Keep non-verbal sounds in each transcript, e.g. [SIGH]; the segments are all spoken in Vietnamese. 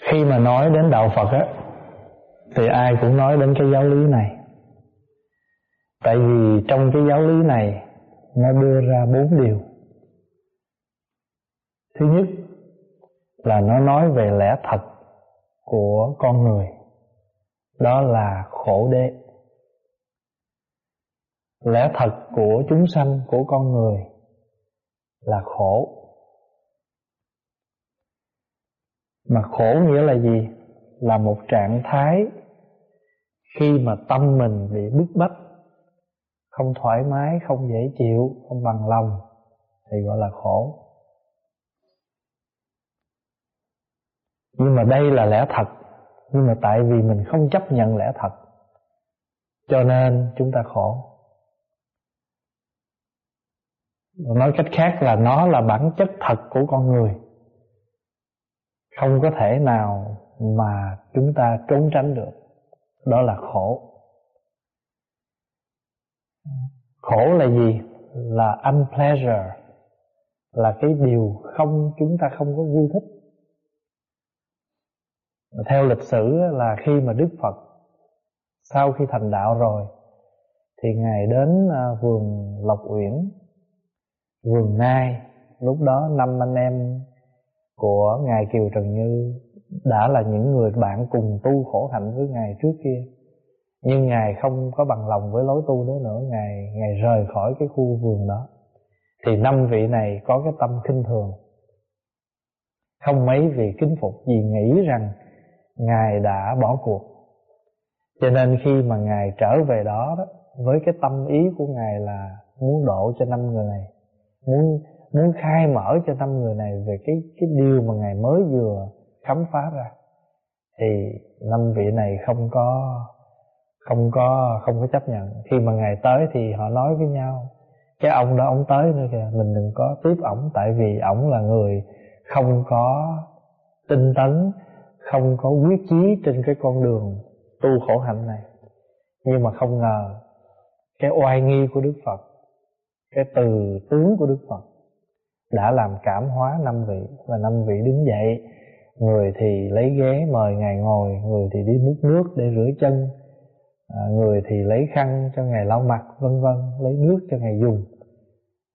khi mà nói đến đạo Phật á, thì ai cũng nói đến cái giáo lý này. Tại vì trong cái giáo lý này, nó đưa ra bốn điều. Thứ nhất là nó nói về lẽ thật của con người, đó là khổ đế. Lẽ thật của chúng sanh, của con người là khổ. Mà khổ nghĩa là gì? Là một trạng thái khi mà tâm mình bị bức bách, không thoải mái, không dễ chịu, không bằng lòng, thì gọi là khổ. Nhưng mà đây là lẽ thật. Nhưng mà tại vì mình không chấp nhận lẽ thật, cho nên chúng ta khổ. Nói cách khác là nó là bản chất thật của con người không có thể nào mà chúng ta trốn tránh được. Đó là khổ. Khổ là gì? Là unpleasure. Là cái điều không, chúng ta không có vui thích. Theo lịch sử là khi mà đức phật sau khi thành đạo rồi, thì ngài đến à, vườn lộc uyển, vườn nai lúc đó năm anh em của ngài kiều trần như đã là những người bạn cùng tu khổ hạnh với ngài trước kia. Nhưng ngài không có bằng lòng với lối tu đó nữa. Ngài ngài rời khỏi cái khu vườn đó. Thì năm vị này có cái tâm khinh thường. Không mấy vị kính phục vì nghĩ rằng ngài đã bỏ cuộc. Cho nên khi mà ngài trở về đó đó, với cái tâm ý của ngài là muốn độ cho năm người này, muốn muốn khai mở cho năm người này về cái cái điều mà ngài mới vừa khám phá ra. Thì năm vị này không có không có không có chấp nhận. Khi mà ngài tới thì họ nói với nhau, cái ông đó ông tới nữa kìa, mình đừng có tiếp ổng. Tại vì ổng là người không có tinh tấn, không có quyết chí trên cái con đường tu khổ hạnh này. Nhưng mà không ngờ, cái oai nghi của đức phật, cái từ tướng của đức phật đã làm cảm hóa năm vị và năm vị đứng dậy. Người thì lấy ghế mời ngài ngồi, người thì đi múc nước để rửa chân à, người thì lấy khăn cho ngài lau mặt, vân vân, lấy nước cho ngài dùng.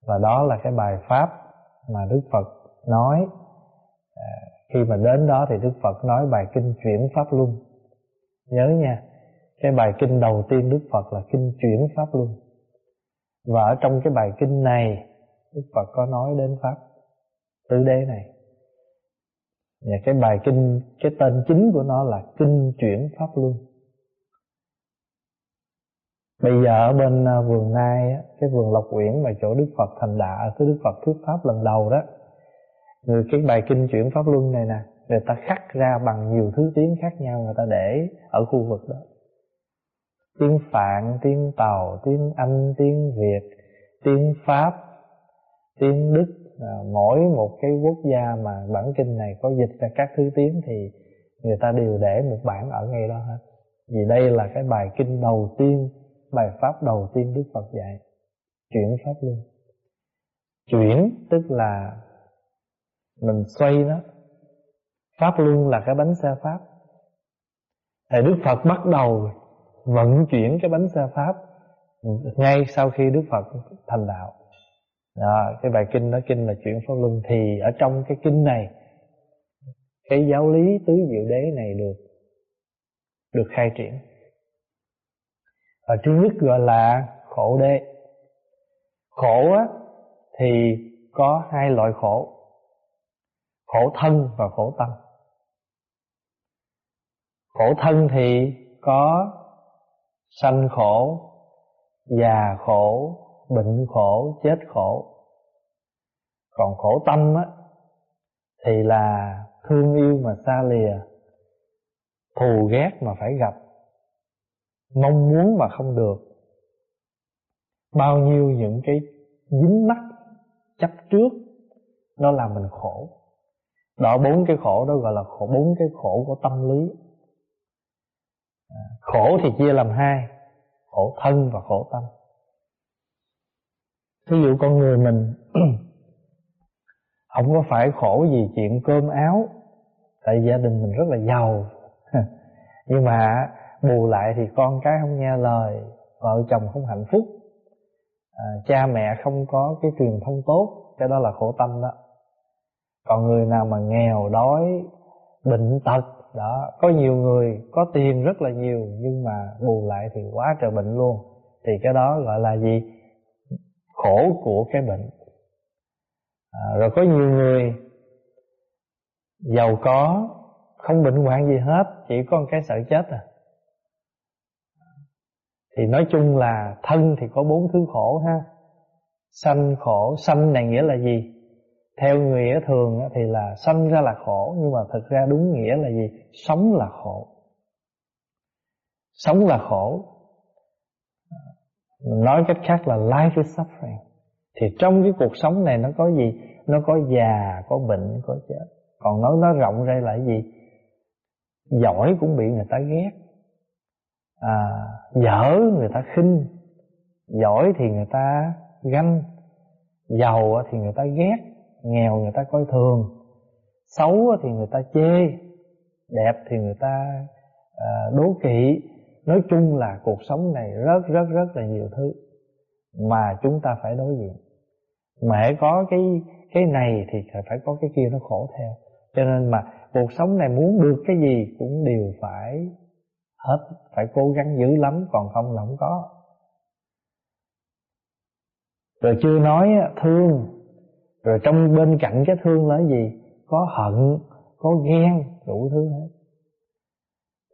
Và đó là cái bài pháp mà đức phật nói. À, khi mà đến đó thì đức phật nói bài kinh chuyển pháp luân. Nhớ nha, cái bài kinh đầu tiên đức phật là kinh chuyển pháp luân. Và ở trong cái bài kinh này đức phật có nói đến pháp. Tứ đế này. Và cái bài kinh, cái tên chính của nó là kinh chuyển pháp luân. Bây giờ ở bên à, vườn nai cái vườn lộc uyển mà chỗ đức phật thành đạo à, cái đức phật thuyết pháp lần đầu đó, người cái bài kinh chuyển pháp luân này nè, người ta khắc ra bằng nhiều thứ tiếng khác nhau người ta để ở khu vực đó. Tiếng phạn, tiếng tàu, tiếng anh, tiếng việt, tiếng pháp tiếng đức. À, mỗi một cái quốc gia mà bản kinh này có dịch ra các thứ tiếng thì người ta đều để một bản ở ngay đó hết. Vì đây là cái bài kinh đầu tiên bài pháp đầu tiên đức phật dạy chuyển pháp luân. Chuyển tức là mình xoay nó. Pháp luân là cái bánh xe pháp. Thì đức phật bắt đầu vận chuyển cái bánh xe pháp ngay sau khi đức phật thành đạo đó, cái bài kinh đó kinh là chuyện pháp luân. Thì ở trong cái kinh này cái giáo lý tứ diệu đế này được được khai triển. Và thứ nhất gọi là khổ đế. Khổ á, thì có hai loại khổ khổ thân và khổ tâm. Khổ thân thì có sanh khổ già khổ bệnh khổ chết khổ còn khổ tâm á, thì là thương yêu mà xa lìa, thù ghét mà phải gặp, mong muốn mà không được. Bao nhiêu những cái dính mắc, chấp trước, nó làm mình khổ. Đó, bốn cái khổ đó gọi là khổ, bốn cái khổ của tâm lý. À, khổ thì chia làm hai, khổ thân và khổ tâm. Ví dụ con người mình không có phải khổ gì chuyện cơm áo. Tại gia đình mình rất là giàu. [LAUGHS] Nhưng mà bù lại thì con cái không nghe lời vợ chồng không hạnh phúc. À, cha mẹ không có cái truyền thông tốt cái đó là khổ tâm đó. Còn người nào mà nghèo đói bệnh tật đó có nhiều người có tiền rất là nhiều nhưng mà bù lại thì quá trời bệnh luôn. Thì cái đó gọi là gì? Khổ của cái bệnh à, rồi có nhiều người giàu có không bệnh hoạn gì hết chỉ có một cái sợ chết à. Thì nói chung là thân thì có bốn thứ khổ ha. Sanh khổ sanh này nghĩa là gì? Theo người nghĩa thường thì là sanh ra là khổ nhưng mà thực ra đúng nghĩa là gì? Sống là khổ. Sống là khổ. Nói cách khác là life is suffering thì trong cái cuộc sống này nó có gì? Nó có già có bệnh có chết. Còn nói nó rộng ra là gì? Giỏi cũng bị người ta ghét. À, dở người ta khinh. Giỏi thì người ta ganh. Giàu thì người ta ghét. Nghèo người ta coi thường. Xấu thì người ta chê. Đẹp thì người ta à, đố kỵ. Nói chung là cuộc sống này rất rất rất là nhiều thứ mà chúng ta phải đối diện mẹ có cái cái này thì phải có cái kia nó khổ theo. Cho nên mà cuộc sống này muốn được cái gì cũng đều phải hết, phải cố gắng dữ lắm, còn không là không có. Rồi chưa nói thương. Rồi trong bên cạnh cái thương là gì? Có hận, có ghen, đủ thứ hết.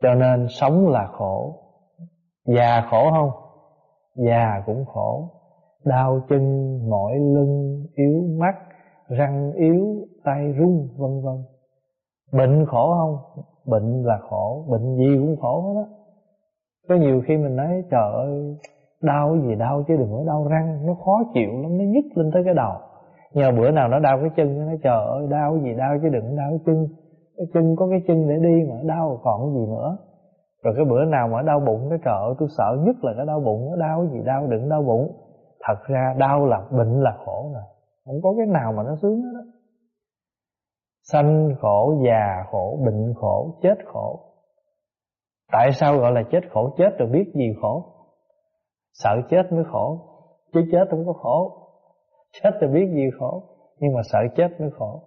Cho nên sống là khổ. Già khổ không? Già cũng khổ đau chân, mỏi lưng, yếu mắt, răng yếu, tay run, vân vân. Bệnh khổ không? Bệnh là khổ, bệnh gì cũng khổ hết á. Có nhiều khi mình nói, trời ơi, đau gì đau chứ đừng có đau răng. Nó khó chịu lắm, nó nhức lên tới cái đầu. Nhờ bữa nào nó đau cái chân, nó nói, trời ơi, đau gì đau chứ đừng đau cái chân. Cái chân có cái chân để đi mà đau còn cái gì nữa. Rồi cái bữa nào mà đau bụng cái trời ơi, tôi sợ nhất là cái đau bụng, nó đau gì đau, đừng đau bụng thật ra đau là bệnh là khổ rồi. Không có cái nào mà nó sướng hết đó sanh khổ, già khổ, bệnh khổ, chết khổ. Tại sao gọi là chết khổ? Chết rồi biết gì khổ? Sợ chết mới khổ. Chứ chết không có khổ. Chết rồi biết gì khổ? Nhưng mà sợ chết mới khổ.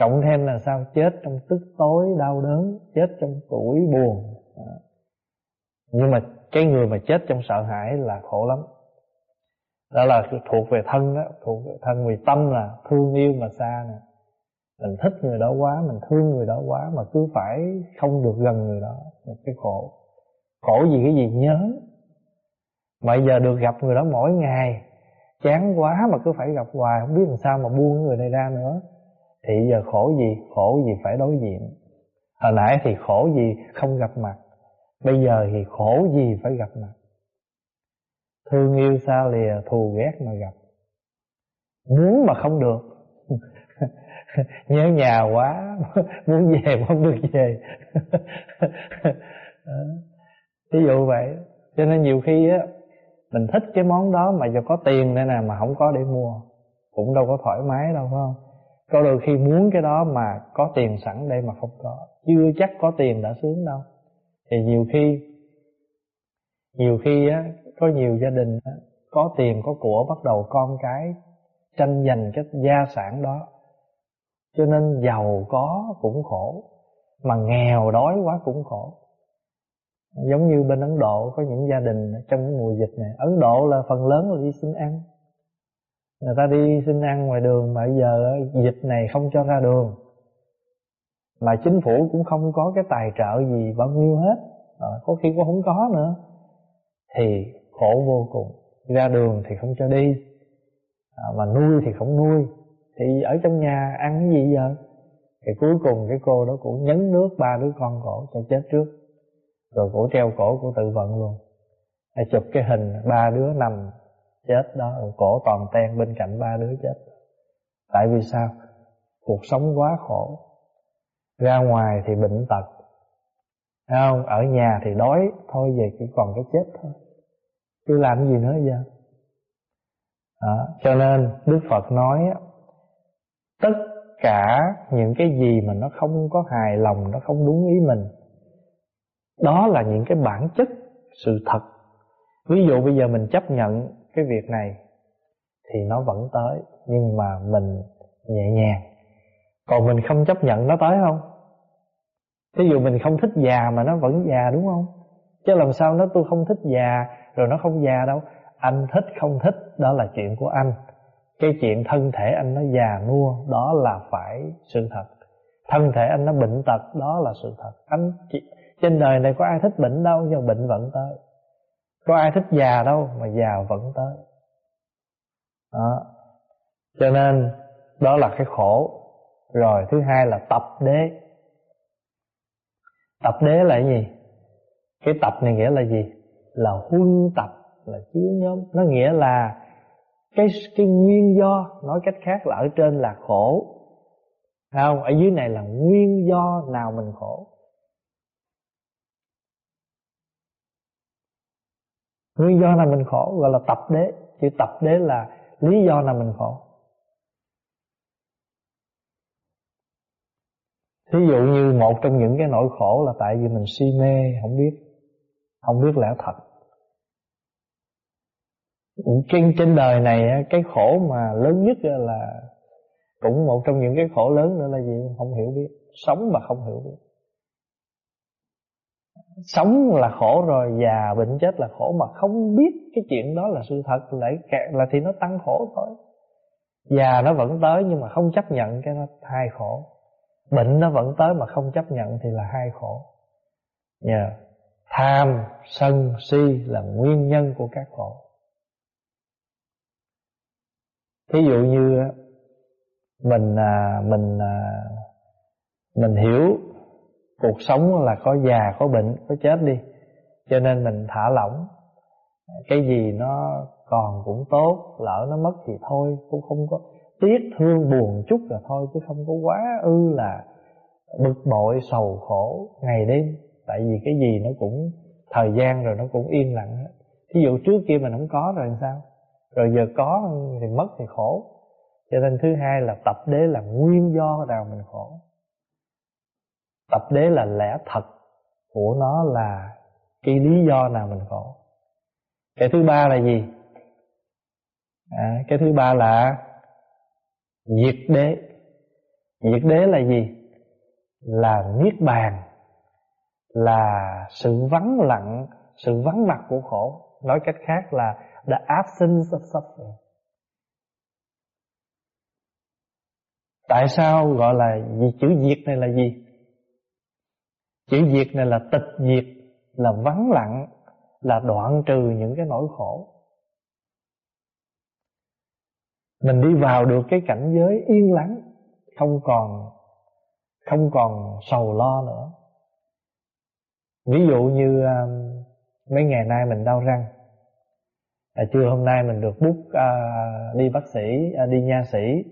Cộng thêm là sao? Chết trong tức tối, đau đớn, chết trong tuổi buồn. Nhưng mà cái người mà chết trong sợ hãi là khổ lắm đó là thuộc về thân đó thuộc về thân vì tâm là thương yêu mà xa nè. Mình thích người đó quá, mình thương người đó quá mà cứ phải không được gần người đó. Một cái khổ. Khổ gì cái gì nhớ. Mà giờ được gặp người đó mỗi ngày, chán quá mà cứ phải gặp hoài, không biết làm sao mà buông người này ra nữa. Thì giờ khổ gì? Khổ gì phải đối diện. Hồi nãy thì khổ gì không gặp mặt. Bây giờ thì khổ gì phải gặp mặt thương yêu xa lìa, thù ghét mà gặp. Muốn mà không được. [LAUGHS] Nhớ nhà quá, [LAUGHS] muốn về mà không được về. [LAUGHS] Ví dụ vậy. Cho nên nhiều khi á, mình thích cái món đó mà do có tiền đây nè mà không có để mua. Cũng đâu có thoải mái đâu, phải không? Có đôi khi muốn cái đó mà có tiền sẵn đây mà không có. Chưa chắc có tiền đã sướng đâu. Thì nhiều khi nhiều khi á có nhiều gia đình á, có tiền có của bắt đầu con cái tranh giành cái gia sản đó. Cho nên giàu có cũng khổ mà nghèo đói quá cũng khổ. Giống như bên ấn độ có những gia đình trong cái mùa dịch này ấn độ là phần lớn là đi xin ăn. Người ta đi xin ăn ngoài đường mà bây giờ dịch này không cho ra đường. Mà chính phủ cũng không có cái tài trợ gì bao nhiêu hết. À, có khi cũng không có nữa thì khổ vô cùng. Ra đường thì không cho đi à, mà nuôi thì không nuôi. Thì ở trong nhà ăn cái gì giờ thì cuối cùng cái cô đó cũng nhấn nước ba đứa con cổ cho chết trước. Rồi cổ treo cổ cổ tự vận luôn. Hay chụp cái hình ba đứa nằm chết đó rồi cổ toàn ten bên cạnh ba đứa chết. Tại vì sao? Cuộc sống quá khổ. Ra ngoài thì bệnh tật. Không? Ở nhà thì đói thôi về chỉ còn cái chết thôi tôi làm gì nữa giờ? Đó. cho nên đức phật nói tất cả những cái gì mà nó không có hài lòng, nó không đúng ý mình, đó là những cái bản chất sự thật. Ví dụ bây giờ mình chấp nhận cái việc này thì nó vẫn tới, nhưng mà mình nhẹ nhàng. Còn mình không chấp nhận nó tới không? Ví dụ mình không thích già mà nó vẫn già đúng không? Chứ làm sao nó tôi không thích già rồi nó không già đâu. Anh thích không thích, đó là chuyện của anh. Cái chuyện thân thể anh nó già nua, đó là phải sự thật. Thân thể anh nó bệnh tật, đó là sự thật. Anh trên đời này có ai thích bệnh đâu, nhưng bệnh vẫn tới. Có ai thích già đâu, mà già vẫn tới. Đó. Cho nên, đó là cái khổ. Rồi, thứ hai là tập đế. Tập đế là cái gì? Cái tập này nghĩa là gì? Là huân tập, là chứa nhóm. Nó nghĩa là cái cái nguyên do, nói cách khác là ở trên là khổ. Không? Ở dưới này là nguyên do nào mình khổ. Nguyên do nào mình khổ, gọi là tập đế. Chữ tập đế là lý do nào mình khổ. Thí dụ như một trong những cái nỗi khổ là tại vì mình si mê, không biết không biết lẽ thật. Trên trên đời này cái khổ mà lớn nhất là, cũng một trong những cái khổ lớn nữa là gì? Không hiểu biết. Sống mà không hiểu biết. Sống là khổ rồi, già bệnh chết là khổ, mà không biết cái chuyện đó là sự thật. Lại là thì nó tăng khổ thôi. Già nó vẫn tới nhưng mà không chấp nhận cái nó hai khổ. Bệnh nó vẫn tới mà không chấp nhận thì là hai khổ. Nhờ tham, sân, si là nguyên nhân của các khổ. Thí dụ như, mình à, mình à, mình hiểu cuộc sống là có già, có bệnh, có chết đi, cho nên mình thả lỏng. Cái gì nó còn cũng tốt, lỡ nó mất thì thôi, cũng không có, tiếc thương buồn chút là thôi, chứ không có quá ư là bực bội, sầu khổ ngày đêm tại vì cái gì nó cũng thời gian rồi nó cũng yên lặng hết. Thí dụ trước kia mình không có rồi làm sao? Rồi giờ có thì mất thì khổ. Cho nên thứ hai là tập đế là nguyên do nào mình khổ. Tập đế là lẽ thật của nó là cái lý do nào mình khổ. Cái thứ ba là gì? À, cái thứ ba là diệt đế. Diệt đế là gì? Là niết bàn là sự vắng lặng, sự vắng mặt của khổ. Nói cách khác là the absence of suffering. Tại sao gọi là gì? Chữ diệt này là gì? Chữ diệt này là tịch diệt, là vắng lặng, là đoạn trừ những cái nỗi khổ. Mình đi vào được cái cảnh giới yên lắng không còn không còn sầu lo nữa ví dụ như um, mấy ngày nay mình đau răng. À, trưa hôm nay mình được bút à, đi bác sĩ à, đi nha sĩ.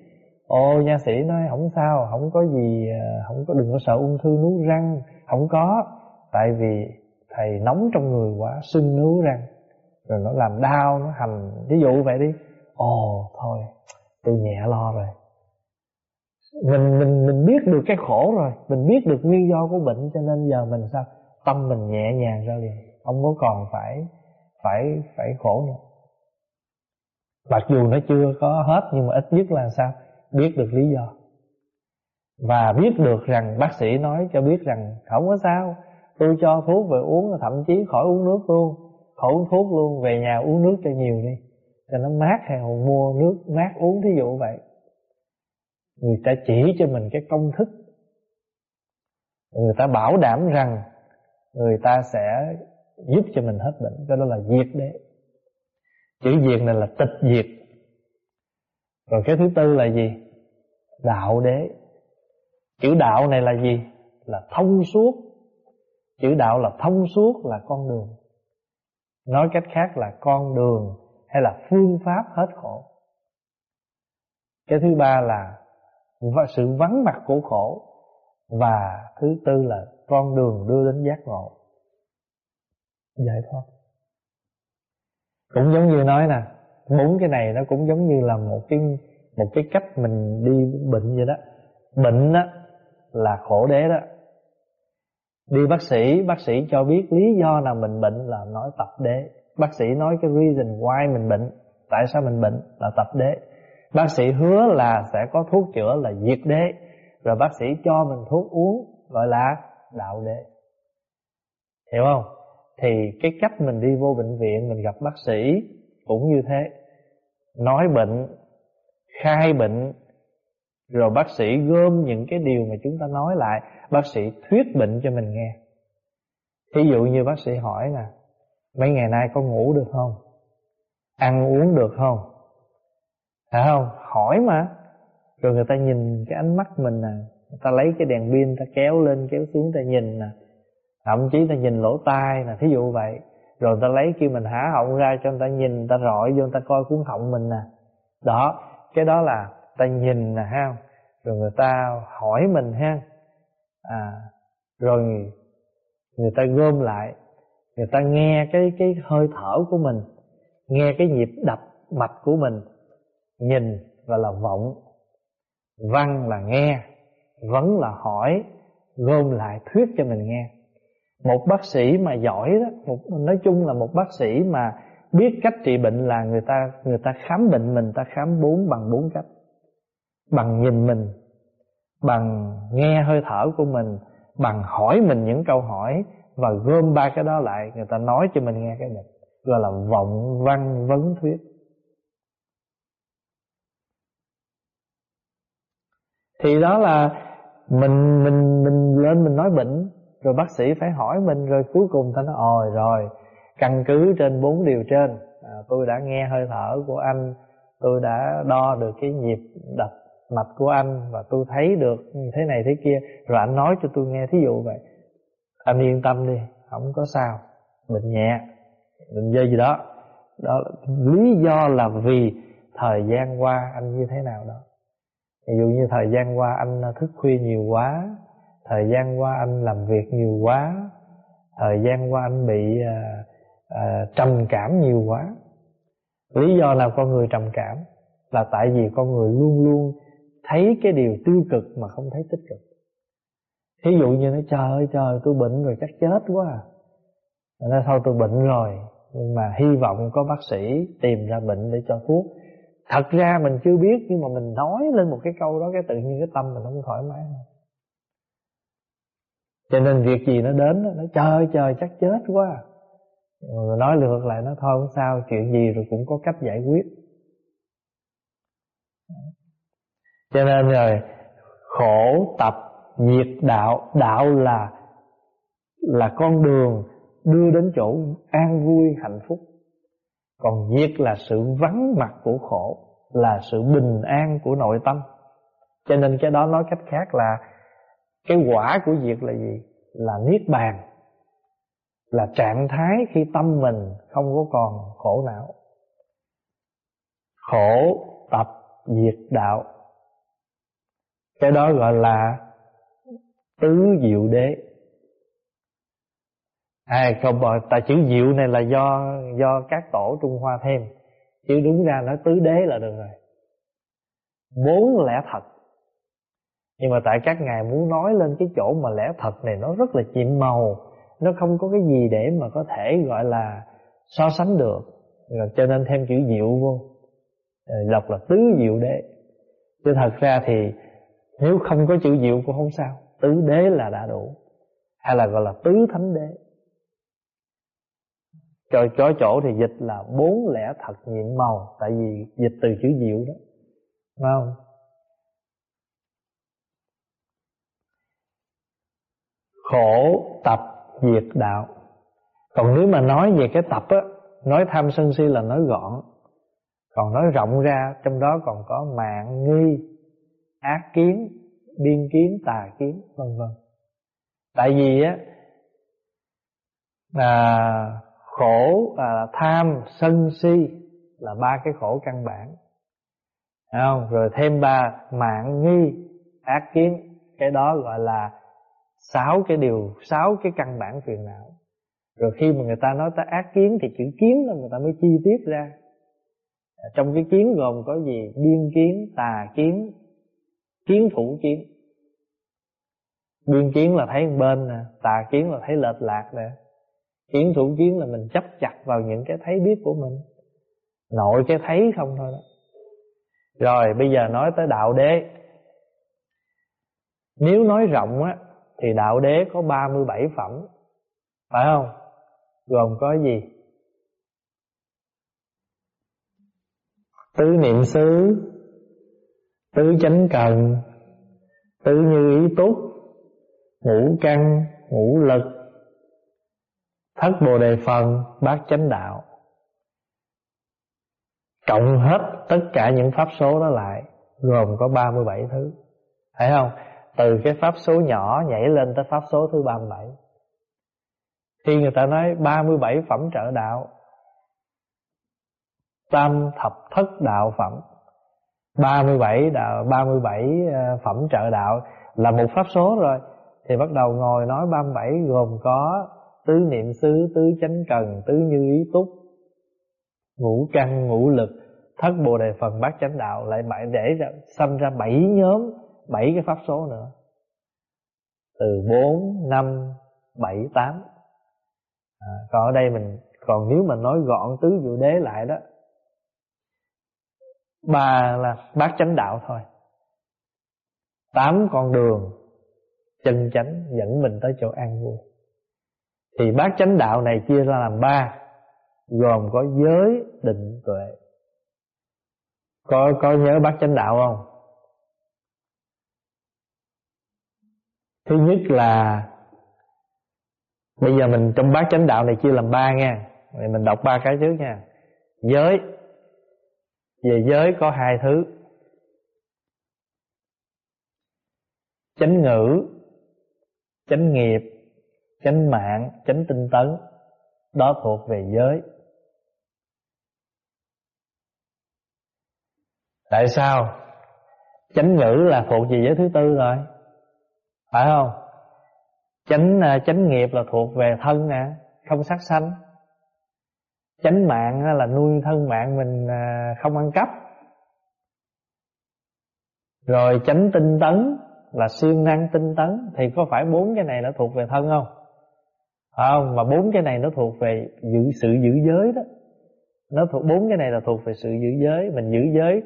Ô nha sĩ nói không sao không có gì à, không có đừng có sợ ung thư nuốt răng không có. Tại vì thầy nóng trong người quá sưng nướu răng. Rồi nó làm đau nó hành ví dụ vậy đi. Ồ thôi tôi nhẹ lo rồi. Mình mình mình biết được cái khổ rồi. Mình biết được nguyên do của bệnh cho nên giờ mình sao? Tâm mình nhẹ nhàng ra liền. Không có còn phải phải phải khổ nữa. Mặc dù nó chưa có hết, nhưng mà ít nhất là sao? Biết được lý do. Và biết được rằng bác sĩ nói cho biết rằng không có sao. Tôi cho thuốc về uống thậm chí khỏi uống nước luôn. Khỏi uống thuốc luôn, về nhà uống nước cho nhiều đi. Cho nó mát hay hồ mua nước, mát uống thí dụ vậy. Người ta chỉ cho mình cái công thức. Người ta bảo đảm rằng người ta sẽ giúp cho mình hết bệnh. Cho đó là diệt đế. Chữ diệt này là tịch diệt. Rồi cái thứ tư là gì? Đạo đế. Chữ đạo này là gì? Là thông suốt. Chữ đạo là thông suốt là con đường. Nói cách khác là con đường hay là phương pháp hết khổ. Cái thứ ba là sự vắng mặt của khổ. Và thứ tư là con đường đưa đến giác ngộ. Giải thoát. Cũng giống như nói nè bốn cái này nó cũng giống như là một cái một cái cách mình đi bệnh vậy đó. Bệnh đó là khổ đế đó. Đi bác sĩ bác sĩ cho biết lý do nào mình bệnh là nói tập đế. Bác sĩ nói cái reason why mình bệnh, tại sao mình bệnh là tập đế. Bác sĩ hứa là sẽ có thuốc chữa là diệt đế. Rồi bác sĩ cho mình thuốc uống, gọi là đạo đế hiểu không? Thì cái cách mình đi vô bệnh viện, mình gặp bác sĩ cũng như thế. Nói bệnh, khai bệnh, rồi bác sĩ gom những cái điều mà chúng ta nói lại, bác sĩ thuyết bệnh cho mình nghe. Thí dụ như bác sĩ hỏi nè, mấy ngày nay có ngủ được không? Ăn uống được không? Phải không? Hỏi mà. Rồi người ta nhìn cái ánh mắt mình nè ta lấy cái đèn pin, ta kéo lên, kéo xuống, ta nhìn nè. Thậm chí ta nhìn lỗ tai nè, thí dụ vậy. Rồi ta lấy kêu mình há họng ra cho người ta nhìn, người ta rọi vô, người ta coi cuốn họng mình nè. Đó, cái đó là ta nhìn nè, ha. Rồi người ta hỏi mình, ha. À rồi người ta gom lại. Người ta nghe cái cái hơi thở của mình, nghe cái nhịp đập mạch của mình, nhìn và là vọng. Văn là nghe vẫn là hỏi, gom lại thuyết cho mình nghe. Một bác sĩ mà giỏi đó, một, nói chung là một bác sĩ mà biết cách trị bệnh là người ta người ta khám bệnh mình, ta khám bốn, bằng bốn cách. Bằng nhìn mình, bằng nghe hơi thở của mình, bằng hỏi mình những câu hỏi và gom ba cái đó lại, người ta nói cho mình nghe cái mình gọi là vọng văn vấn thuyết. Thì đó là mình mình mình lên mình nói bệnh rồi bác sĩ phải hỏi mình rồi cuối cùng ta nói ồi rồi căn cứ trên bốn điều trên. À, tôi đã nghe hơi thở của anh tôi đã đo được cái nhịp đập mạch của anh và tôi thấy được thế này thế kia. Rồi anh nói cho tôi nghe thí dụ vậy. Anh yên tâm đi không có sao bệnh nhẹ bệnh dây gì đó. Đó lý do là vì thời gian qua anh như thế nào đó ví dụ như thời gian qua anh thức khuya nhiều quá thời gian qua anh làm việc nhiều quá thời gian qua anh bị à, à, trầm cảm nhiều quá. Lý do nào con người trầm cảm? Là tại vì con người luôn luôn thấy cái điều tiêu cực mà không thấy tích cực. Thí dụ như nói trời ơi trời tôi bệnh rồi chắc chết quá à. nó thôi tôi bệnh rồi nhưng mà hy vọng có bác sĩ tìm ra bệnh để cho thuốc thật ra mình chưa biết, nhưng mà mình nói lên một cái câu đó, cái tự nhiên cái tâm mình không thoải mái. Cho nên việc gì nó đến nó trời trời chắc chết quá à. rồi nói lượt lại, nó thôi không sao, chuyện gì rồi cũng có cách giải quyết. Cho nên rồi, khổ tập nhiệt đạo đạo là là con đường đưa đến chỗ an vui, hạnh phúc còn diệt là sự vắng mặt của khổ, là sự bình an của nội tâm. Cho nên cái đó nói cách khác là cái quả của diệt là gì? Là niết bàn, là trạng thái khi tâm mình không có còn khổ não. Khổ tập diệt đạo. Cái đó gọi là tứ diệu đế à không tại chữ diệu này là do do các tổ trung hoa thêm. Chứ đúng ra nó tứ đế là được rồi. Bốn lẽ thật. Nhưng mà tại các ngài muốn nói lên cái chỗ mà lẽ thật này nó rất là chìm màu. Nó không có cái gì để mà có thể gọi là so sánh được. Rồi cho nên thêm chữ diệu vô. Đọc là tứ diệu đế. Chứ thật ra thì nếu không có chữ diệu cũng không sao. Tứ đế là đã đủ. Hay là gọi là tứ thánh đế cho chó chỗ thì dịch là bốn lẽ thật nhiệm màu, tại vì dịch từ chữ diệu đó, phải không? Khổ tập diệt đạo. Còn nếu mà nói về cái tập á, nói tham sân si là nói gọn. Còn nói rộng ra, trong đó còn có mạng, nghi, ác kiến, biên kiến, tà kiến, vân vân. Tại vì á là khổ à, tham sân si là ba cái khổ căn bản. Không? Rồi thêm ba mạng nghi ác kiến. Cái đó gọi là sáu cái điều sáu cái căn bản phiền não. Rồi khi mà người ta nói tới ác kiến thì chữ kiến là người ta mới chi tiết ra. À, trong cái kiến gồm có gì? Biên kiến tà kiến kiến thủ kiến. Biên kiến là thấy một bên nè tà kiến là thấy lệch lạc nè kiến thủ kiến là mình chấp chặt vào những cái thấy biết của mình. Nội cái thấy không thôi đó. Rồi, bây giờ nói tới đạo đế. Nếu nói rộng á, thì đạo đế có 37 phẩm. Phải không? Gồm có gì? Tứ niệm xứ, tứ chánh cần, tứ như ý túc, ngũ căn, ngũ lực thất bồ đề phần, bát chánh đạo. Cộng hết tất cả những pháp số đó lại, gồm có 37 thứ. Thấy không? Từ cái pháp số nhỏ nhảy lên tới pháp số thứ 37 khi người ta nói 37 phẩm trợ đạo, tam thập thất đạo phẩm 37 đạo 37 phẩm trợ đạo là một pháp số rồi, thì bắt đầu ngồi nói 37 gồm có tứ niệm xứ tứ chánh cần tứ như ý túc. Ngũ căn ngũ lực thất bồ đề phần bát chánh đạo lại bảy để ra sanh ra bảy nhóm bảy cái pháp số nữa. Từ bốn năm bảy tám. À, còn ở đây mình còn nếu mà nói gọn tứ diệu đế lại đó ba là bát chánh đạo thôi. Tám con đường chân chánh dẫn mình tới chỗ an vui thì bát chánh đạo này chia ra làm ba, gồm có giới, định, tuệ. Có có nhớ bát chánh đạo không? Thứ nhất là, bây giờ mình trong bát chánh đạo này chia làm ba nha. Thì mình đọc ba cái trước nha. Giới. Về giới có hai thứ. Chánh ngữ, chánh nghiệp chánh mạng, chánh tinh tấn. Đó thuộc về giới. Tại sao? Chánh ngữ là thuộc về giới thứ tư rồi. Phải không? Chánh à, chánh nghiệp là thuộc về thân nè, không sát sanh. Chánh mạng à, là nuôi thân mạng mình à, không ăn cắp. Rồi chánh tinh tấn là siêng năng tinh tấn. Thì có phải bốn cái này nó thuộc về thân không? Không mà bốn cái này nó thuộc về giữ sự giữ giới đó. Nó thuộc bốn cái này là thuộc về sự giữ giới. Mình giữ giới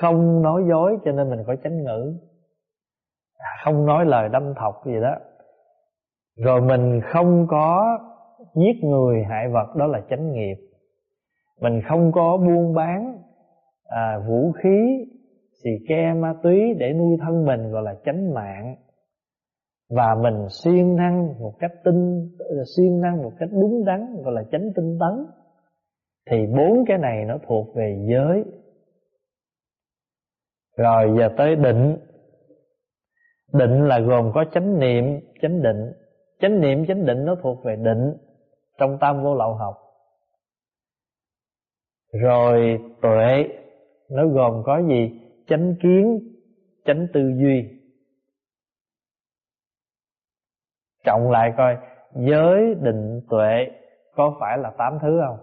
không nói dối cho nên mình có chánh ngữ. À, không nói lời đâm thọc gì đó. Rồi mình không có giết người hại vật đó là chánh nghiệp. Mình không có buôn bán à, vũ khí xì ke ma túy để nuôi thân mình gọi là chánh mạng và mình siêng năng một cách tinh, siêng năng một cách đúng đắn, gọi là chánh tinh tấn, thì bốn cái này nó thuộc về giới. Rồi giờ tới định. Định là gồm có chánh niệm, chánh định. Chánh niệm, chánh định nó thuộc về định trong tam vô lậu học. Rồi tuệ, nó gồm có gì? Chánh kiến, chánh tư duy. Trọng lại coi, giới định tuệ có phải là tám thứ không?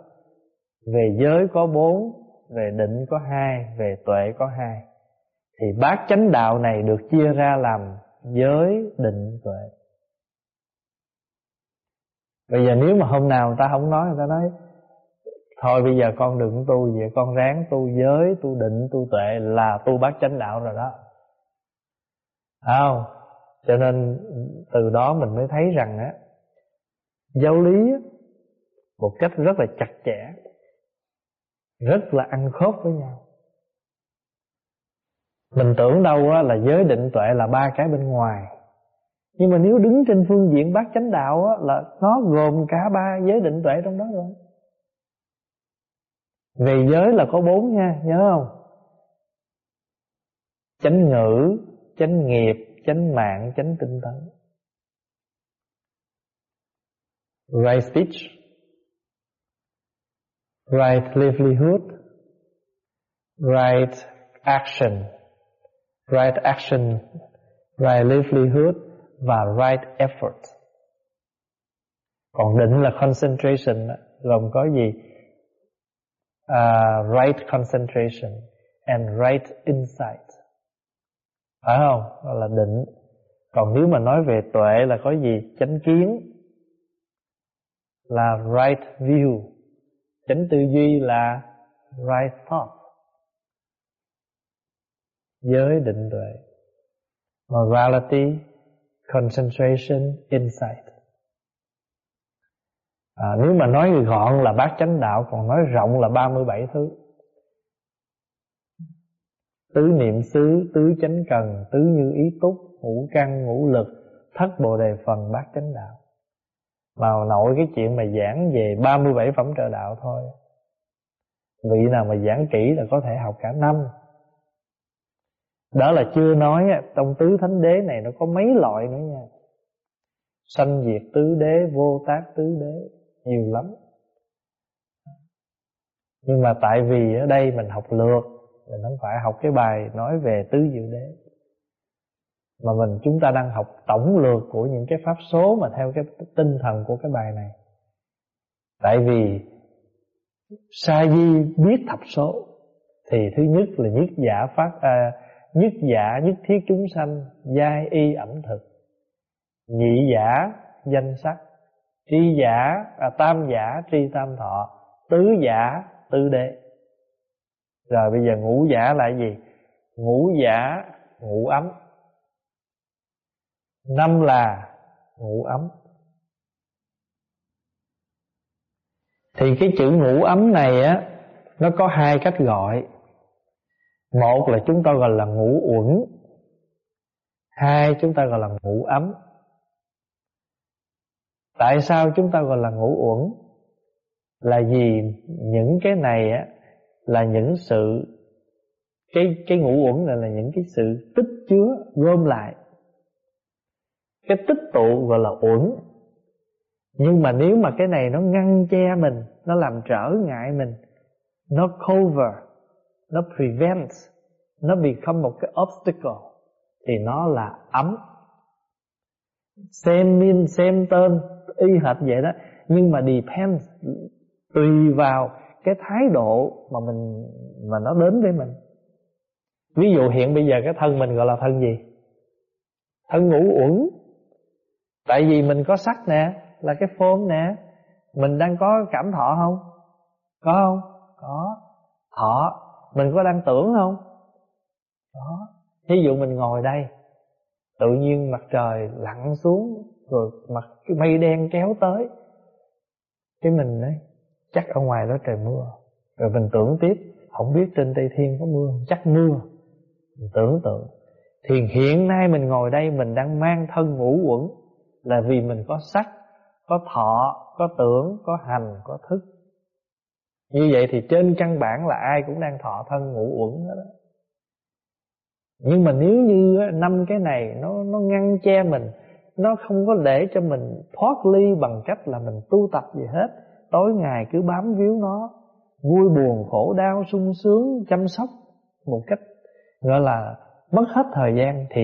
Về giới có bốn, về định có hai, về tuệ có hai. Thì bát chánh đạo này được chia ra làm giới định tuệ. Bây giờ nếu mà hôm nào người ta không nói, người ta nói, thôi bây giờ con đừng tu vậy con ráng tu giới, tu định, tu tuệ là tu bát chánh đạo rồi đó. Không? Cho nên từ đó mình mới thấy rằng á, giáo lý một cách rất là chặt chẽ, rất là ăn khớp với nhau. Mình tưởng đâu á là giới định tuệ là ba cái bên ngoài. Nhưng mà nếu đứng trên phương diện bát chánh đạo á, là nó gồm cả ba giới định tuệ trong đó rồi. Về giới là có bốn nha, nhớ không? Chánh ngữ, chánh nghiệp chánh mạng chánh tinh tấn right speech. Right livelihood. Right action. Right action right livelihood và right effort. Còn định là concentration gồm có gì? Uh, right concentration and right insight phải không? Đó là định. Còn nếu mà nói về tuệ là có gì? Chánh kiến. Là right view. Chánh tư duy là right thought. Giới định tuệ. Morality concentration insight. À, nếu mà nói gọn là bát chánh đạo còn nói rộng là 37 thứ tứ niệm xứ, tứ chánh cần, tứ như ý túc, ngũ căn, ngũ lực, thất bồ đề phần bát chánh đạo. Mà nội cái chuyện mà giảng về 37 phẩm trợ đạo thôi. Vị nào mà giảng kỹ là có thể học cả năm. Đó là chưa nói trong tứ thánh đế này nó có mấy loại nữa nha. Sanh diệt tứ đế, vô tác tứ đế, nhiều lắm. Nhưng mà tại vì ở đây mình học lược mình không phải học cái bài nói về tứ diệu đế. Mà mình chúng ta đang học tổng lược của những cái pháp số mà theo cái tinh thần của cái bài này. Tại vì sa di biết thập số thì thứ nhất là nhất giả phát à, nhất giả nhất thiết chúng sanh giai y ẩm thực. Nhị giả danh sắc. Tri giả à, tam giả tri tam thọ. Tứ giả tứ đế rồi bây giờ ngủ giả là gì? Ngủ giả ngủ ấm. Năm là ngủ ấm. Thì cái chữ ngủ ấm này á, nó có hai cách gọi. Một là chúng ta gọi là ngủ uẩn. Hai chúng ta gọi là ngủ ấm. Tại sao chúng ta gọi là ngủ uẩn? Là vì những cái này á là những sự, cái cái ngũ uẩn này là những cái sự tích chứa gom lại. Cái tích tụ gọi là uẩn. Nhưng mà nếu mà cái này nó ngăn che mình, nó làm trở ngại mình, nó cover, nó prevent nó become một cái obstacle, thì nó là ấm. Xem min, xem tên, y hệt vậy đó. Nhưng mà depends tùy vào cái thái độ mà mình, mà nó đến với mình. Ví dụ hiện bây giờ cái thân mình gọi là thân gì? Thân ngũ uẩn. Tại vì mình có sắc nè, là cái phôn nè. Mình đang có cảm thọ không? Có không? Có. Thọ. Mình có đang tưởng không? Có. Ví dụ mình ngồi đây, tự nhiên mặt trời lặn xuống, rồi mặt cái mây đen kéo tới. Cái mình đấy chắc ở ngoài đó trời mưa. Rồi mình tưởng tiếp, không biết trên tây thiên có mưa chắc mưa. Mình tưởng tượng. Thì hiện nay mình ngồi đây, mình đang mang thân ngũ quẩn là vì mình có sắc, có thọ, có tưởng, có hành, có thức. Như vậy thì trên căn bản là ai cũng đang thọ thân ngũ uẩn đó nhưng mà nếu như năm cái này nó nó ngăn che mình, nó không có để cho mình thoát ly bằng cách là mình tu tập gì hết tối ngày cứ bám víu nó, vui buồn, khổ đau, sung sướng, chăm sóc một cách, gọi là, mất hết thời gian thì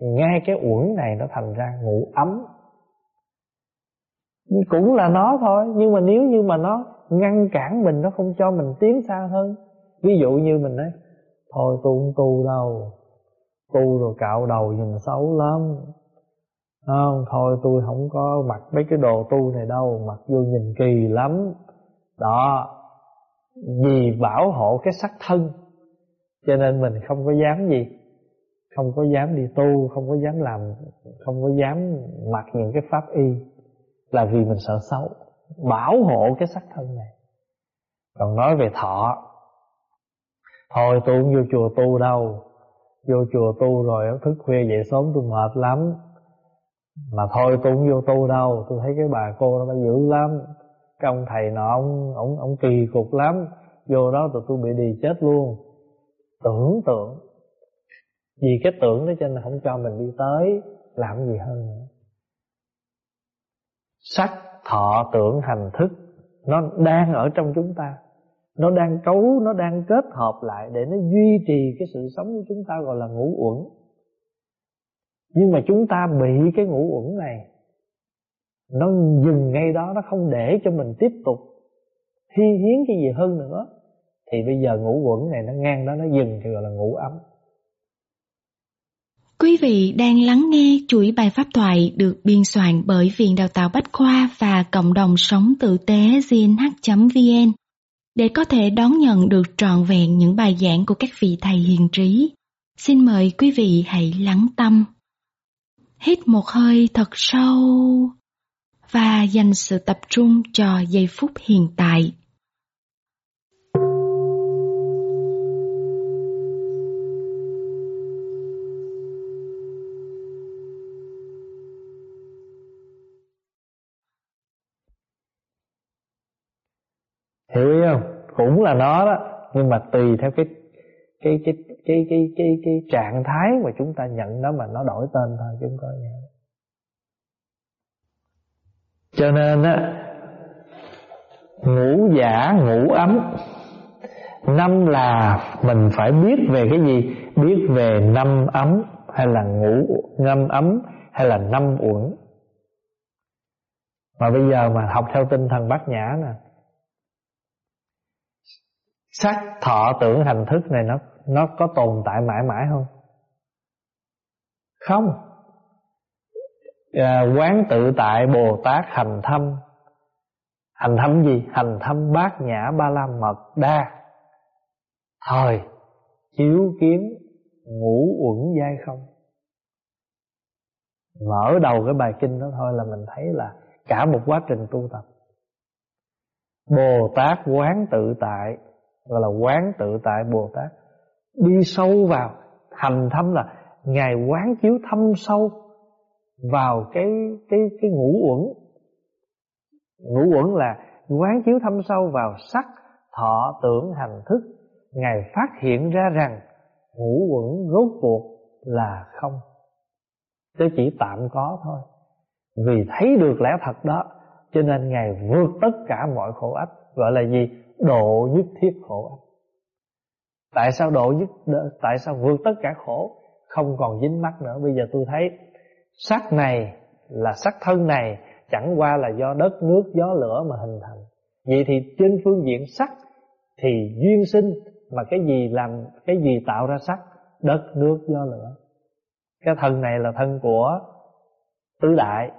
ngay cái uẩn này nó thành ra ngủ ấm. Cũng là nó thôi, nhưng mà nếu như mà nó ngăn cản mình, nó không cho mình tiến xa hơn, ví dụ như mình nói, thôi tôi không tu đâu, tu rồi cạo đầu nhìn xấu lắm không, thôi tôi không có mặc mấy cái đồ tu này đâu, mặc vô nhìn kỳ lắm. Đó, vì bảo hộ cái sắc thân, cho nên mình không có dám gì. Không có dám đi tu, không có dám làm, không có dám mặc những cái pháp y là vì mình sợ xấu. Bảo hộ cái sắc thân này. Còn nói về thọ, thôi tôi cũng vô chùa tu đâu. Vô chùa tu rồi thức khuya dậy sớm tôi mệt lắm mà thôi, tôi không vô tu đâu. Tôi thấy cái bà cô nó dữ lắm. Cái ông thầy nọ, ông ông ông kỳ cục lắm. Vô đó tụi tôi bị đi chết luôn. Tưởng tượng. Vì cái tưởng đó cho nên không cho mình đi tới. Làm gì hơn nữa. Sắc, thọ, tưởng, hành, thức, nó đang ở trong chúng ta. Nó đang cấu, nó đang kết hợp lại để nó duy trì cái sự sống của chúng ta gọi là ngũ uẩn nhưng mà chúng ta bị cái ngũ uẩn này, nó dừng ngay đó, nó không để cho mình tiếp tục thi hiến cái gì hơn nữa thì bây giờ ngũ uẩn này nó ngang đó, nó dừng thì gọi là ngũ ấm Quý vị đang lắng nghe chuỗi bài pháp thoại được biên soạn bởi Viện Đào tạo Bách Khoa và Cộng đồng Sống Tử tế gnh.vn để có thể đón nhận được trọn vẹn những bài giảng của các vị thầy hiền trí. Xin mời quý vị hãy lắng tâm. Hít một hơi thật sâu và dành sự tập trung cho giây phút hiện tại. hiểu ý không cũng là nó đó, nhưng mà tùy theo cái cái cái cái cái cái cái trạng thái mà chúng ta nhận nó mà nó đổi tên thôi chứ không có gì cho nên á ngủ giả ngủ ấm năm là mình phải biết về cái gì? Biết về năm ấm hay là ngủ ngâm ấm hay là năm uẩn. Mà bây giờ mà học theo tinh thần bát nhã nè sắc thọ tưởng hành thức này nó nó có tồn tại mãi mãi không? Không. À, quán tự tại bồ tát hành thâm. Hành thâm gì? Hành thâm bát nhã ba la mật đa. Thời chiếu kiến ngũ uẩn giai không? Mở đầu cái bài kinh đó thôi là mình thấy là cả một quá trình tu tập. Bồ tát quán tự tại gọi là quán tự tại bồ tát đi sâu vào, hành thâm là ngài quán chiếu thâm sâu vào cái cái cái ngũ uẩn. Ngũ uẩn là quán chiếu thâm sâu vào sắc, thọ, tưởng, hành thức. Ngài phát hiện ra rằng ngũ uẩn rốt cuộc là không. Chứ chỉ tạm có thôi. Vì thấy được lẽ thật đó, cho nên ngài vượt tất cả mọi khổ ách. Gọi là gì? Độ nhất thiết khổ ách tại sao độ dứt tại sao vượt tất cả khổ, không còn dính mắc nữa? Bây giờ tôi thấy sắc này là sắc thân này, chẳng qua là do đất, nước, gió, lửa mà hình thành. Vậy thì trên phương diện sắc thì duyên sinh mà cái gì làm, cái gì tạo ra sắc? Đất, nước, gió, lửa. Cái thân này là thân của tứ đại.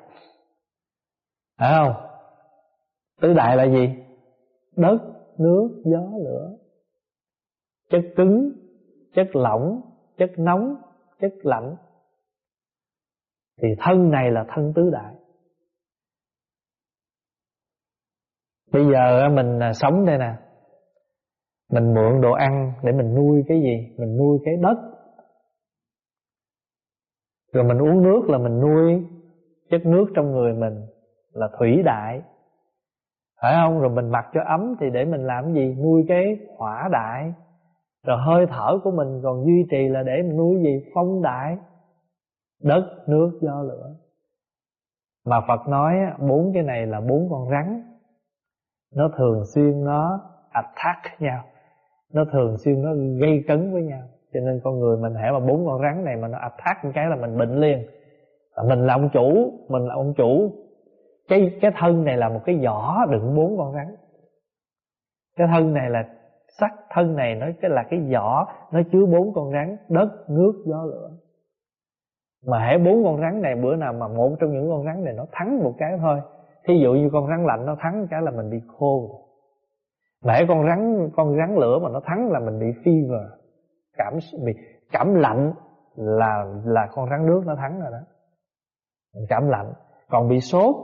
Phải không? Tứ đại là gì? Đất, nước, gió, lửa chất cứng, chất lỏng, chất nóng, chất lạnh. Thì thân này là thân tứ đại. Bây giờ mình à, sống đây nè. Mình mượn đồ ăn để mình nuôi cái gì? Mình nuôi cái đất. Rồi mình uống nước là mình nuôi chất nước trong người mình là thủy đại. Phải không? Rồi mình mặc cho ấm thì để mình làm gì? Nuôi cái hỏa đại rồi hơi thở của mình còn duy trì là để mình nuôi gì? Phong đại đất, nước do lửa. Mà phật nói bốn cái này là bốn con rắn. Nó thường xuyên nó attack nhau. Nó thường xuyên nó gây cấn với nhau. Cho nên con người mình hãy mà bốn con rắn này mà nó attack một cái là mình bệnh liền. Mình là ông chủ, mình là ông chủ. Cái cái thân này là một cái vỏ đựng bốn con rắn. Cái thân này là sắc thân này nó cái là cái vỏ nó chứa bốn con rắn, đất, nước, gió, lửa. Mà hãy bốn con rắn này bữa nào mà một trong những con rắn này nó thắng một cái thôi, thí dụ như con rắn lạnh nó thắng cái là mình bị khô mà hãy con rắn con rắn lửa mà nó thắng là mình bị fever, cảm, bị, cảm lạnh là là con rắn nước nó thắng rồi đó. Mình cảm lạnh. Còn bị sốt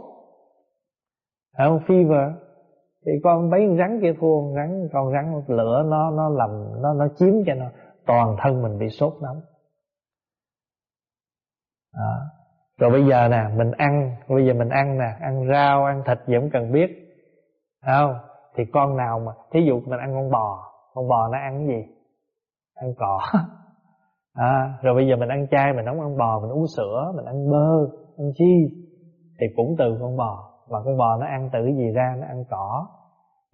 không? Fever thì con mấy con rắn kia thua con rắn con rắn lửa nó nó làm nó nó chiếm cho nó. Toàn thân mình bị sốt nóng đó. rồi bây giờ nè mình ăn bây giờ mình ăn nè ăn rau ăn thịt gì cũng cần biết. Không? Thì con nào mà thí dụ mình ăn con bò con bò nó ăn cái gì? Ăn cỏ. [LAUGHS] À, rồi bây giờ mình ăn chay mình không ăn bò mình uống sữa mình ăn bơ ăn chi? Thì cũng từ con bò mà con bò nó ăn tự gì ra, nó ăn cỏ.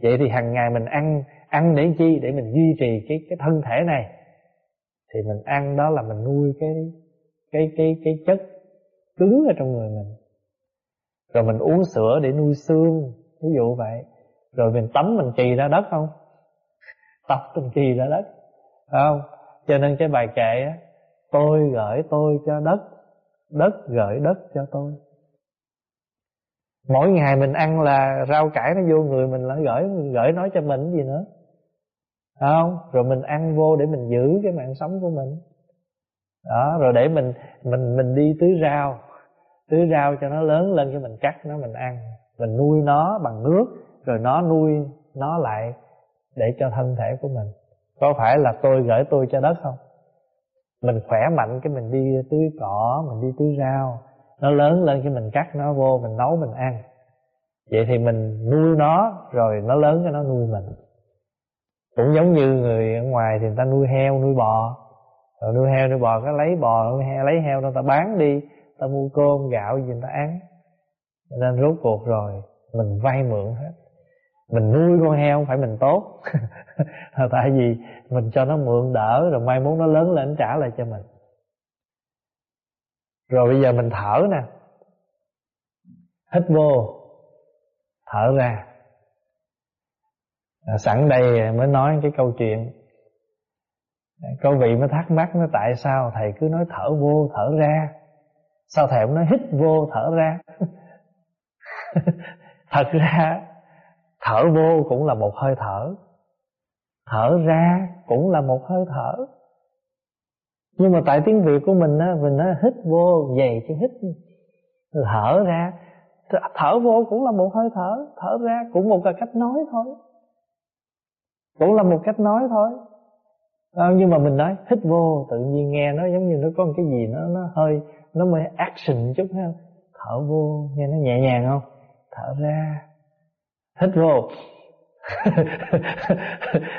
Vậy thì hàng ngày mình ăn ăn để chi? Để mình duy trì cái cái thân thể này. Thì mình ăn đó là mình nuôi cái cái cái cái chất cứng ở trong người mình. Rồi mình uống sữa để nuôi xương, ví dụ vậy. Rồi mình tắm mình trì ra đất không? Tập mình trì ra đất. Phải không? Cho nên cái bài kệ á, tôi gửi tôi cho đất đất gửi đất cho tôi mỗi ngày mình ăn là rau cải nó vô người mình lại gửi gửi nói cho mình gì nữa. Không? Rồi mình ăn vô để mình giữ cái mạng sống của mình. Đó, rồi để mình mình mình đi tưới rau. Tưới rau cho nó lớn lên cho mình cắt nó, mình ăn. Mình nuôi nó bằng nước, rồi nó nuôi nó lại để cho thân thể của mình. Có phải là tôi gửi tôi cho đất không? Mình khỏe mạnh cái mình đi tưới cỏ, mình đi tưới rau nó lớn lên cái mình cắt nó vô, mình nấu, mình ăn. Vậy thì mình nuôi nó, rồi nó lớn cho nó nuôi mình. Cũng giống như người ở ngoài thì người ta nuôi heo, nuôi bò. Rồi nuôi heo, nuôi bò, cái lấy bò, nuôi heo, lấy heo đó ta bán đi. Ta mua cơm, gạo gì người ta ăn. Nên rốt cuộc rồi, mình vay mượn hết. Mình nuôi con heo phải mình tốt. [LAUGHS] Tại vì mình cho nó mượn đỡ, rồi mai mốt nó lớn lên trả lại cho mình rồi bây giờ mình thở nè. Hít vô. Thở ra. À, sẵn đây mới nói cái câu chuyện. À, câu vị mới thắc mắc nó tại sao thầy cứ nói thở vô thở ra? Sao thầy không nói hít vô thở ra? [LAUGHS] Thật ra thở vô cũng là một hơi thở. Thở ra cũng là một hơi thở nhưng mà tại tiếng việt của mình á mình nói hít vô dày chứ hít thở ra. Thở vô cũng là một hơi thở thở ra cũng một cái cách nói thôi. Cũng là một cách nói thôi. À, nhưng mà mình nói hít vô tự nhiên nghe nó giống như nó có một cái gì nó nó hơi nó mới action chút ha. Thở vô nghe nó nhẹ nhàng không? Thở ra. Hít vô. [LAUGHS]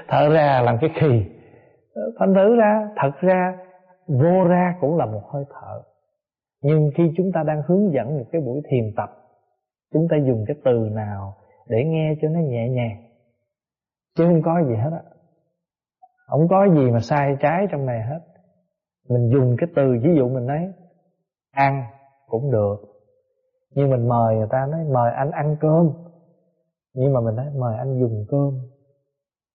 Thở ra làm cái khì thành thử ra thật ra vô ra cũng là một hơi thở. Nhưng khi chúng ta đang hướng dẫn một cái buổi thiền tập, chúng ta dùng cái từ nào để nghe cho nó nhẹ nhàng? Chứ không có gì hết á. Không có gì mà sai trái trong này hết. Mình dùng cái từ, ví dụ mình nói, ăn cũng được. Nhưng mình mời người ta nói, mời anh ăn cơm. Nhưng mà mình nói, mời anh dùng cơm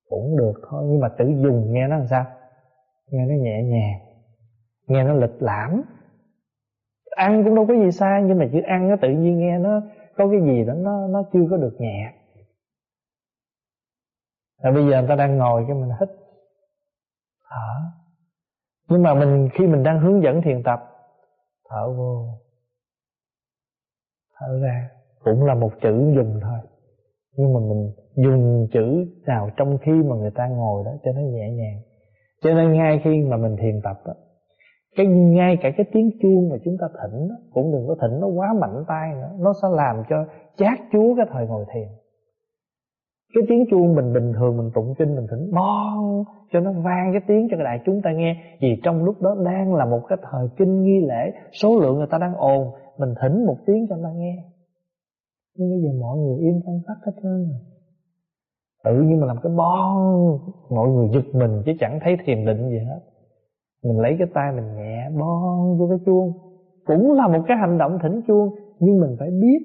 cũng được thôi. Nhưng mà tự dùng nghe nó làm sao? Nghe nó nhẹ nhàng nghe nó lịch lãm. Ăn cũng đâu có gì sai nhưng mà chữ ăn nó tự nhiên nghe nó có cái gì đó nó nó chưa có được nhẹ. Rồi bây giờ người ta đang ngồi cái mình hít thở. Nhưng mà mình khi mình đang hướng dẫn thiền tập thở vô. Thở ra. Cũng là một chữ dùng thôi. Nhưng mà mình dùng chữ nào trong khi mà người ta ngồi đó cho nó nhẹ nhàng. Cho nên ngay khi mà mình thiền tập đó, cái, ngay cả cái tiếng chuông mà chúng ta thỉnh cũng đừng có thỉnh nó quá mạnh tay nữa. Nó sẽ làm cho chát chúa cái thời ngồi thiền. Cái tiếng chuông mình bình thường mình tụng kinh mình thỉnh bon cho nó vang cái tiếng cho cái đại chúng ta nghe. Vì trong lúc đó đang là một cái thời kinh nghi lễ, số lượng người ta đang ồn, mình thỉnh một tiếng cho người ta nghe. Nhưng bây giờ mọi người im phăng phát hết trơn rồi. Tự nhiên mà làm cái bon mọi người giật mình chứ chẳng thấy thiền định gì hết mình lấy cái tay mình nhẹ bon vô cái chuông. Cũng là một cái hành động thỉnh chuông, nhưng mình phải biết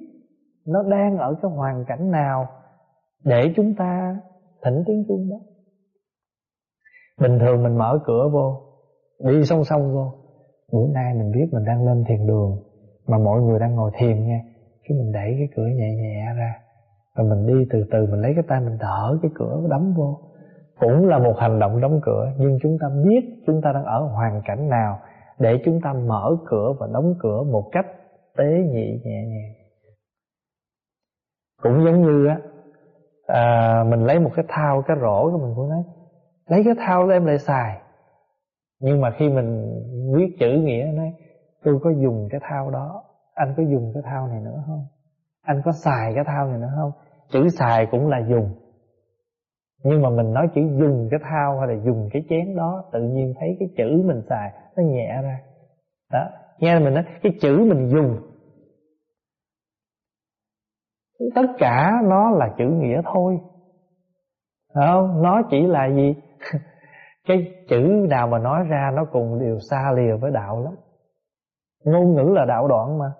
nó đang ở cái hoàn cảnh nào để chúng ta thỉnh tiếng chuông đó. Bình thường mình mở cửa vô, đi song song vô. Bữa nay mình biết mình đang lên thiền đường, mà mọi người đang ngồi thiền nha. Cái mình đẩy cái cửa nhẹ nhẹ ra, và mình đi từ từ, mình lấy cái tay mình đỡ cái cửa đóng vô. Cũng là một hành động đóng cửa, nhưng chúng ta biết chúng ta đang ở hoàn cảnh nào để chúng ta mở cửa và đóng cửa một cách tế nhị nhẹ nhàng. Cũng giống như á à, mình lấy một cái thao cái rổ cái mình cũng nói lấy cái thao em lại xài. Nhưng mà khi mình viết chữ nghĩa nói tôi có dùng cái thao đó anh có dùng cái thao này nữa không? Anh có xài cái thao này nữa không? Chữ xài cũng là dùng nhưng mà mình nói chữ dùng cái thao hay là dùng cái chén đó, tự nhiên thấy cái chữ mình xài nó nhẹ ra. Đó, nghe mình nói, cái chữ mình dùng, tất cả nó là chữ nghĩa thôi. Không? Nó chỉ là gì? [LAUGHS] Cái chữ nào mà nói ra nó cùng đều xa lìa với đạo lắm. Ngôn ngữ là đạo đoạn mà.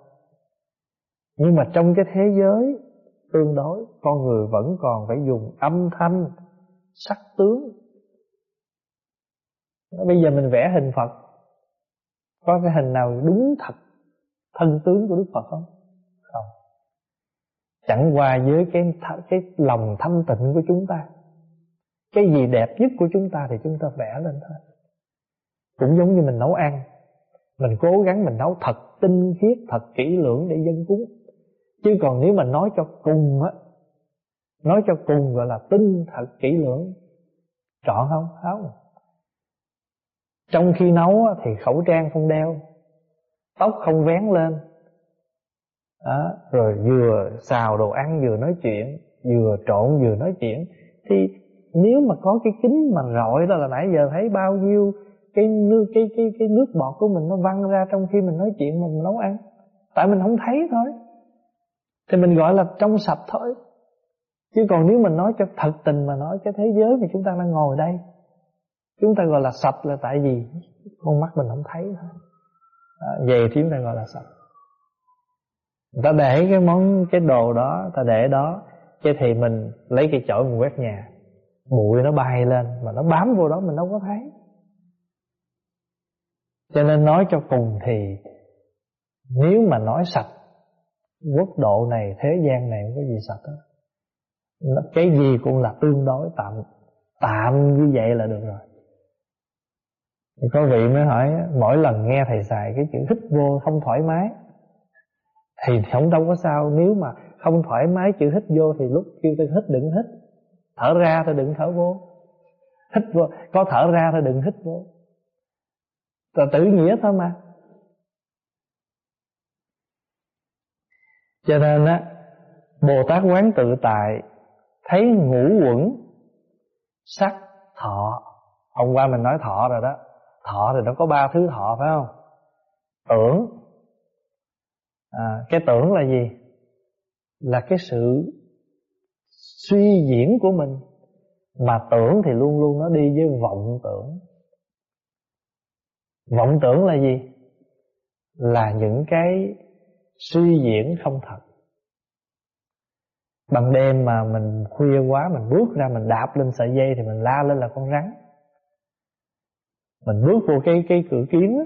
Nhưng mà trong cái thế giới tương đối, con người vẫn còn phải dùng âm thanh sắc tướng. Bây giờ mình vẽ hình phật. Có cái hình nào đúng thật, thân tướng của đức phật không? Không. Chẳng qua với cái cái lòng thanh tịnh của chúng ta. Cái gì đẹp nhất của chúng ta thì chúng ta vẽ lên thôi. Cũng giống như mình nấu ăn. Mình cố gắng mình nấu thật tinh khiết, thật kỹ lưỡng để dân cúng. Chứ còn nếu mình nói cho cùng á nói cho cùng gọi là tinh thật kỹ lưỡng. Chọn không? Không. Trong khi nấu thì khẩu trang không đeo tóc không vén lên. Đó, rồi vừa xào đồ ăn vừa nói chuyện vừa trộn vừa nói chuyện. Thì nếu mà có cái kính mà rọi đó là nãy giờ thấy bao nhiêu cái nước cái cái cái nước bọt của mình nó văng ra trong khi mình nói chuyện mà mình nấu ăn. Tại mình không thấy thôi. Thì mình gọi là trong sạch thôi chứ còn nếu mình nói cho thật tình mà nói cái thế giới thì chúng ta đang ngồi đây chúng ta gọi là sạch là tại vì con mắt mình không thấy thôi. À, vậy thì chúng ta gọi là sạch người ta để cái món cái đồ đó ta để đó chứ thì mình lấy cái chổi mình quét nhà bụi nó bay lên mà nó bám vô đó mình đâu có thấy. Cho nên nói cho cùng thì nếu mà nói sạch quốc độ này thế gian này không có gì sạch hết cái gì cũng là tương đối, tạm tạm như vậy là được rồi. Thì có vị mới hỏi, mỗi lần nghe thầy xài cái chữ hít vô không thoải mái, thì không đâu có sao. Nếu mà không thoải mái chữ hít vô thì lúc kêu tôi hít đừng hít. Thở ra thì đừng thở vô. Hít vô, có thở ra thì đừng hít vô. Là tự nghĩa thôi mà. Cho nên á, bồ tát quán tự tại thấy ngũ quẩn sắc thọ. Hôm qua mình nói thọ rồi đó. Thọ thì nó có ba thứ thọ phải không? Tưởng. À, cái tưởng là gì? Là cái sự suy diễn của mình. Mà tưởng thì luôn luôn nó đi với vọng tưởng. Vọng tưởng là gì? Là những cái suy diễn không thật ban đêm mà mình khuya quá, mình bước ra, mình đạp lên sợi dây thì mình la lên là con rắn. Mình bước vô cái cái cửa kiến á.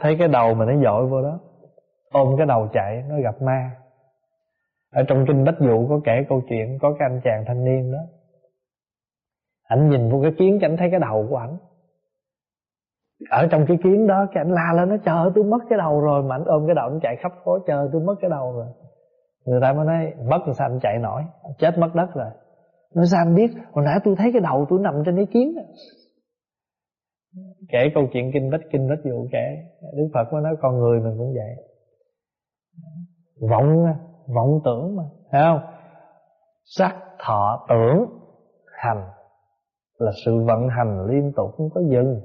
Thấy cái đầu mình nó dội vô đó. Ôm cái đầu chạy, nó gặp ma. Ở trong kinh bách dụ có kể câu chuyện, có cái anh chàng thanh niên đó. Ảnh nhìn vô cái kiến cho ảnh thấy cái đầu của ảnh. Ở trong cái kiến đó, cái ảnh la lên, nó chờ tôi mất cái đầu rồi. Mà ảnh ôm cái đầu nó chạy khắp phố chờ tôi mất cái đầu rồi người ta mới nói, mất làm sao anh chạy nổi? Chết mất đất rồi. Nói, sao anh biết? Hồi nãy tôi thấy cái đầu tôi nằm trên cái kiến kể câu chuyện kinh bách kinh bách dụ kể. Đức phật mới nói, con người mình cũng vậy. Vọng vọng tưởng mà, thấy không? Sắc, thọ, tưởng, hành là sự vận hành liên tục, không có dừng.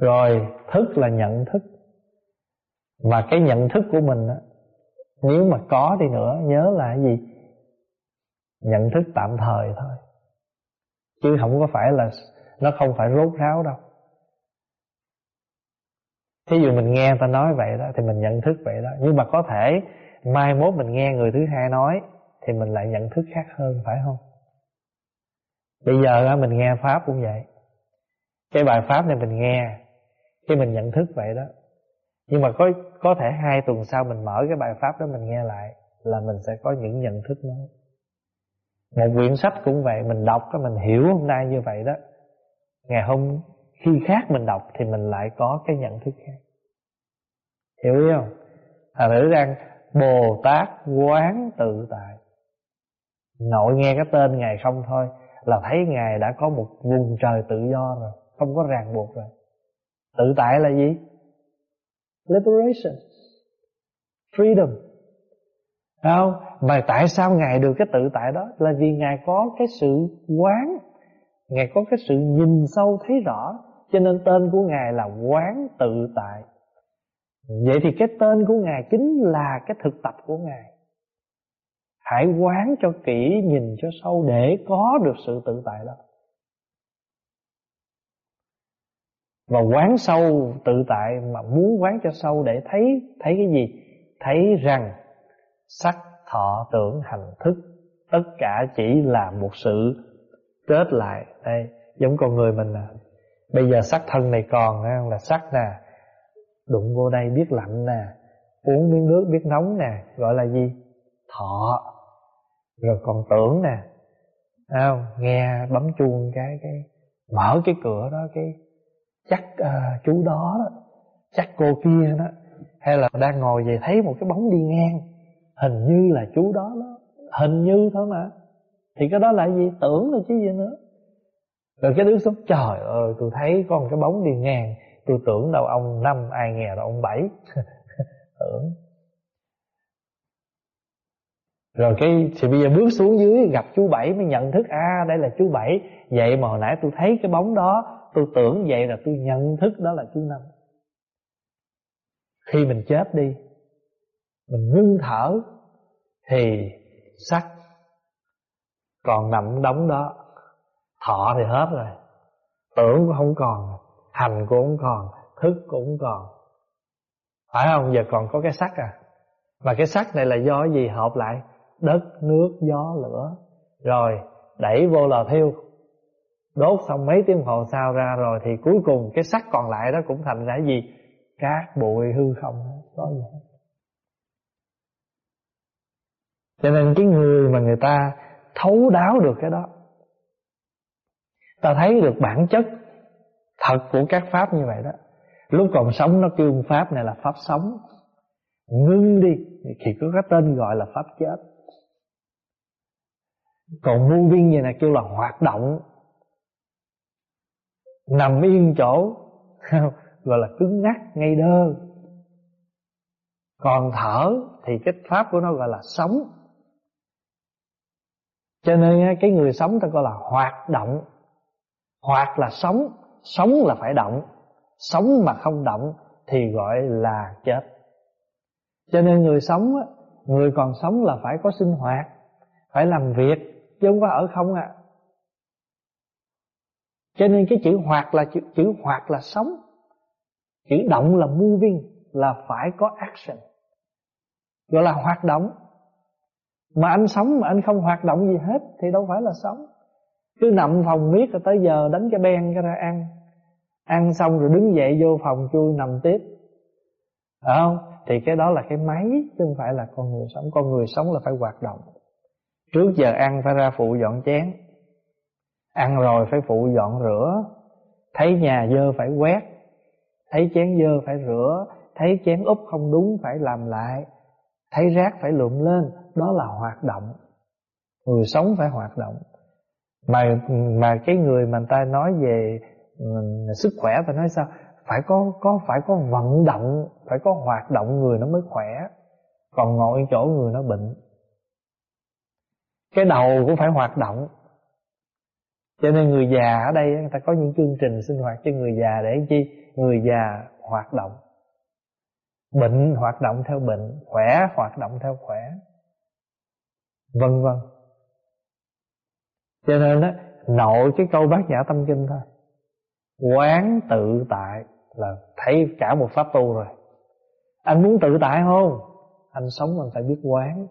Rồi, thức là nhận thức và cái nhận thức của mình á, nếu mà có đi nữa, nhớ là cái gì? Nhận thức tạm thời thôi. Chứ không có phải là nó không phải rốt ráo đâu. Thí dụ mình nghe ta nói vậy đó, thì mình nhận thức vậy đó. Nhưng mà có thể mai mốt mình nghe người thứ hai nói, thì mình lại nhận thức khác hơn, phải không? Bây giờ mình nghe pháp cũng vậy. Cái bài pháp này mình nghe, khi mình nhận thức vậy đó nhưng mà có có thể hai tuần sau mình mở cái bài pháp đó mình nghe lại là mình sẽ có những nhận thức mới. Một quyển sách cũng vậy, mình đọc cái mình hiểu hôm nay như vậy đó. Ngày hôm khi khác mình đọc thì mình lại có cái nhận thức khác. Hiểu ý không? Thành thử rằng bồ tát quán tự tại. Nội nghe cái tên ngài không thôi là thấy ngài đã có một vùng trời tự do rồi, không có ràng buộc rồi. Tự tại là gì? Liberation. Freedom. Không? Mà tại sao ngài được cái tự tại đó? Là vì ngài có cái sự quán. Ngài có cái sự nhìn sâu thấy rõ. Cho nên tên của ngài là quán tự tại. Vậy thì cái tên của ngài chính là cái thực tập của ngài. Hãy quán cho kỹ, nhìn cho sâu để có được sự tự tại đó. Và quán sâu tự tại, mà muốn quán cho sâu để thấy thấy cái gì? Thấy rằng sắc thọ tưởng hành thức, tất cả chỉ là một sự kết lại. Đây, giống con người mình nè. Bây giờ sắc thân này còn là sắc nè, đụng vô đây biết lạnh nè, uống miếng nước biết nóng nè, gọi là gì? Thọ. Rồi còn tưởng nè. Không? Nghe bấm chuông cái cái mở cái cửa đó, cái chắc à, chú đó, đó chắc cô kia đó hay là đang ngồi về thấy một cái bóng đi ngang hình như là chú đó đó hình như thôi mà. Thì cái đó là gì? Tưởng là chứ gì nữa. Rồi cái đứa xuống trời ơi tôi thấy có một cái bóng đi ngang tôi tưởng đâu ông năm ai nghe đâu ông bảy. [LAUGHS] Tưởng. Rồi cái thì bây giờ bước xuống dưới gặp chú bảy mới nhận thức à đây là chú bảy. Vậy mà hồi nãy tôi thấy cái bóng đó tôi tưởng vậy là tôi nhận thức đó là chú năm. Khi mình chết đi, mình ngưng thở, thì sắc còn nằm đóng đó, thọ thì hết rồi. Tưởng cũng không còn, hành cũng không còn, thức cũng không còn. Phải không? Giờ còn có cái sắc à? Mà cái sắc này là do gì? Hợp lại, đất, nước, gió, lửa. Rồi, đẩy vô lò thiêu đốt xong mấy tiếng hồ sau ra rồi thì cuối cùng cái sắc còn lại đó cũng thành ra gì? Cát, bụi, hư không có gì hết cho nên cái người mà người ta thấu đáo được cái đó, ta thấy được bản chất thật của các pháp như vậy đó. Lúc còn sống nó kêu pháp này là pháp sống. Ngưng đi, thì có cái tên gọi là pháp chết. Còn vô viên như này kêu là hoạt động nằm yên chỗ, [LAUGHS] gọi là cứng ngắc ngay đơ còn thở thì cái pháp của nó gọi là sống. Cho nên cái người sống ta gọi là hoạt động. Hoạt là sống sống là phải động. Sống mà không động thì gọi là chết. Cho nên người sống người còn sống là phải có sinh hoạt, phải làm việc chứ không có ở không à cho nên cái chữ hoạt là chữ, chữ hoạt là sống chữ động là moving là phải có action. Gọi là hoạt động. Mà anh sống mà anh không hoạt động gì hết thì đâu phải là sống. Cứ nằm phòng miết rồi tới giờ đánh cái ben cái ra ăn. Ăn xong rồi đứng dậy vô phòng chui nằm tiếp. Phải không? Thì cái đó là cái máy chứ không phải là con người sống. Con người sống là phải hoạt động. Trước giờ ăn phải ra phụ dọn chén ăn rồi phải phụ dọn rửa. Thấy nhà dơ phải quét. Thấy chén dơ phải rửa. Thấy chén úp không đúng phải làm lại. Thấy rác phải lượm lên. Đó là hoạt động. Người sống phải hoạt động. Mà mà cái người mà người ta nói về um, sức khỏe ta nói sao? Phải có có phải có vận động. Phải có hoạt động người nó mới khỏe. Còn ngồi chỗ người nó bệnh. Cái đầu cũng phải hoạt động cho nên người già ở đây, người ta có những chương trình sinh hoạt cho người già để chi? Người già hoạt động. Bệnh hoạt động theo bệnh, khỏe hoạt động theo khỏe. Vân vân. Cho nên đó nội cái câu bát nhã tâm kinh thôi. Quán tự tại là thấy cả một pháp tu rồi. Anh muốn tự tại không? Anh sống anh phải biết quán.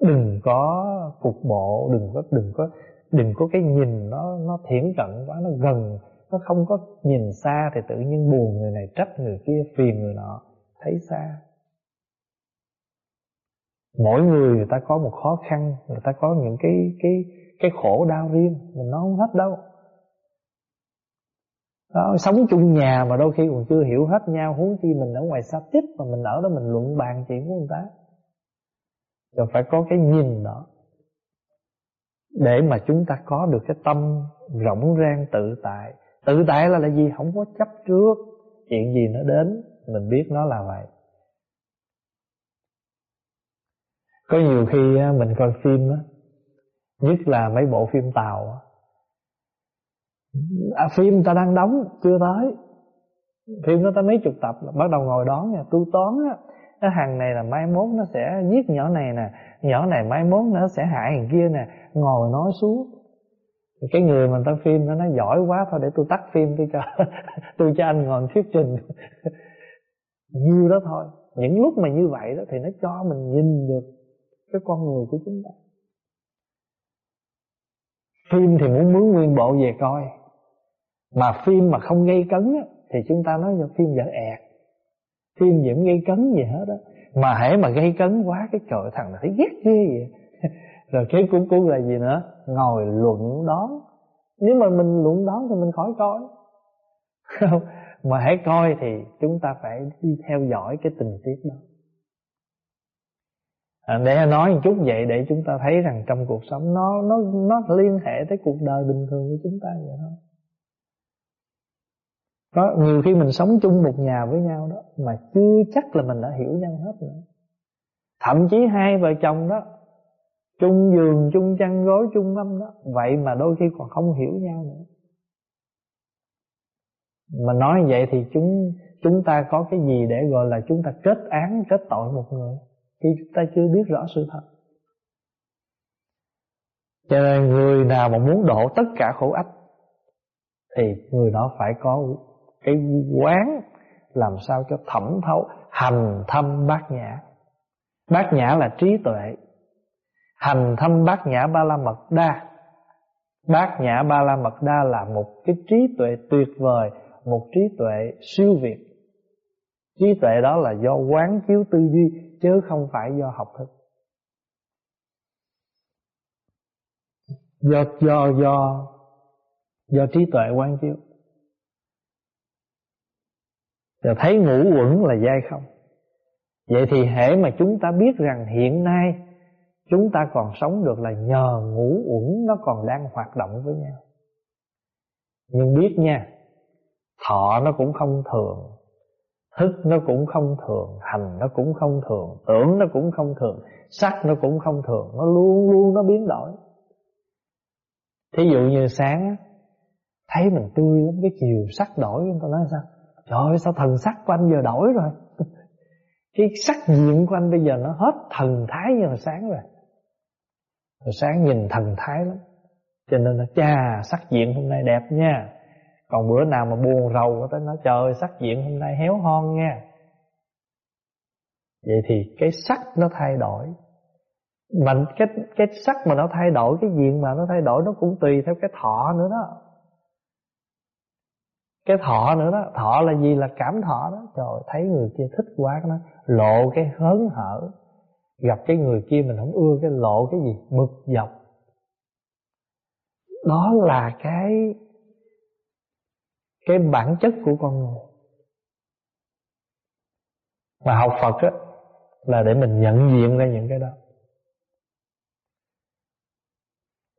Đừng có cục bộ, đừng có đừng có đừng có cái nhìn nó nó thiển cận quá nó gần nó không có nhìn xa thì tự nhiên buồn người này trách người kia phiền người nọ thấy xa. Mỗi người người ta có một khó khăn người ta có những cái cái cái khổ đau riêng mình nói không hết đâu. Đó, sống chung nhà mà đôi khi còn chưa hiểu hết nhau huống chi mình ở ngoài xa tích mà mình ở đó mình luận bàn chuyện của người ta. Rồi phải có cái nhìn đó để mà chúng ta có được cái tâm rộng rang tự tại. Tự tại là là gì? Không có chấp trước. Chuyện gì nó đến mình biết nó là vậy. Có nhiều khi mình coi phim á nhất là mấy bộ phim tàu à, phim ta đang đóng chưa tới. Phim nó tới mấy chục tập bắt đầu ngồi đón nha tu toán á cái hàng này là mai mốt nó sẽ giết nhỏ này nè nhỏ này mai mốt nó sẽ hại thằng kia nè ngồi nói xuống cái người mà ta phim nó nói giỏi quá thôi để tôi tắt phim tôi cho [LAUGHS] tôi cho anh ngồi thuyết trình. [LAUGHS] Nhiêu đó thôi những lúc mà như vậy đó thì nó cho mình nhìn được cái con người của chúng ta. Phim thì muốn mướn nguyên bộ về coi mà phim mà không gây cấn á, thì chúng ta nói là phim dở ẹt phim nhiễm gây cấn gì hết đó mà hãy mà gây cấn quá cái trời thằng này thấy ghét ghê vậy. [LAUGHS] Rồi cái cuối cùng là gì nữa? Ngồi luận đón nếu mà mình luận đón thì mình khỏi coi. Không [LAUGHS] mà hãy coi thì chúng ta phải đi theo dõi cái tình tiết đó. À, để nói một chút vậy để chúng ta thấy rằng trong cuộc sống nó nó nó liên hệ tới cuộc đời bình thường của chúng ta vậy thôi có, nhiều khi mình sống chung một nhà với nhau đó, mà chưa chắc là mình đã hiểu nhau hết nữa. Thậm chí hai vợ chồng đó, chung giường, chung chăn gối, chung lắm đó, vậy mà đôi khi còn không hiểu nhau nữa. Mà nói vậy thì chúng chúng ta có cái gì để gọi là chúng ta kết án, kết tội một người khi chúng ta chưa biết rõ sự thật? Cho nên người nào mà muốn độ tất cả khổ ách thì người đó phải có cái quán làm sao cho thẩm thấu, hành thâm bát nhã. Bát nhã là trí tuệ. Hành thâm bát nhã ba la mật đa bát nhã ba la mật đa là một cái trí tuệ tuyệt vời, một trí tuệ siêu việt. Trí tuệ đó là do quán chiếu tư duy, chứ không phải do học thức. Do do do do trí tuệ quán chiếu rồi thấy ngũ quẩn là dai không? Vậy thì hễ mà chúng ta biết rằng hiện nay chúng ta còn sống được là nhờ ngũ uẩn nó còn đang hoạt động với nhau. Nhưng biết nha, thọ nó cũng không thường, thức nó cũng không thường, hành nó cũng không thường, tưởng nó cũng không thường, sắc nó cũng không thường, nó luôn luôn nó biến đổi. Thí dụ như sáng thấy mình tươi lắm, cái chiều sắc đổi, người ta nói sao? Trời ơi, sao thần sắc của anh giờ đổi rồi? [LAUGHS] Cái sắc diện của anh bây giờ nó hết thần thái như là sáng rồi. Hồi sáng nhìn thần thái lắm. Cho nên là cha, sắc diện hôm nay đẹp nha. Còn bữa nào mà buồn rầu tới nói trời sắc diện hôm nay héo hon nha. Vậy thì cái sắc nó thay đổi. Mà cái cái sắc mà nó thay đổi, cái diện mà nó thay đổi nó cũng tùy theo cái thọ nữa đó cái thọ nữa đó, thọ là gì là cảm thọ đó. Trời, thấy người kia thích quá nó lộ cái hớn hở. Gặp cái người kia mình không ưa cái lộ cái gì, bực dọc. Đó là cái cái bản chất của con người. Mà học Phật á, là để mình nhận diện ra những cái đó.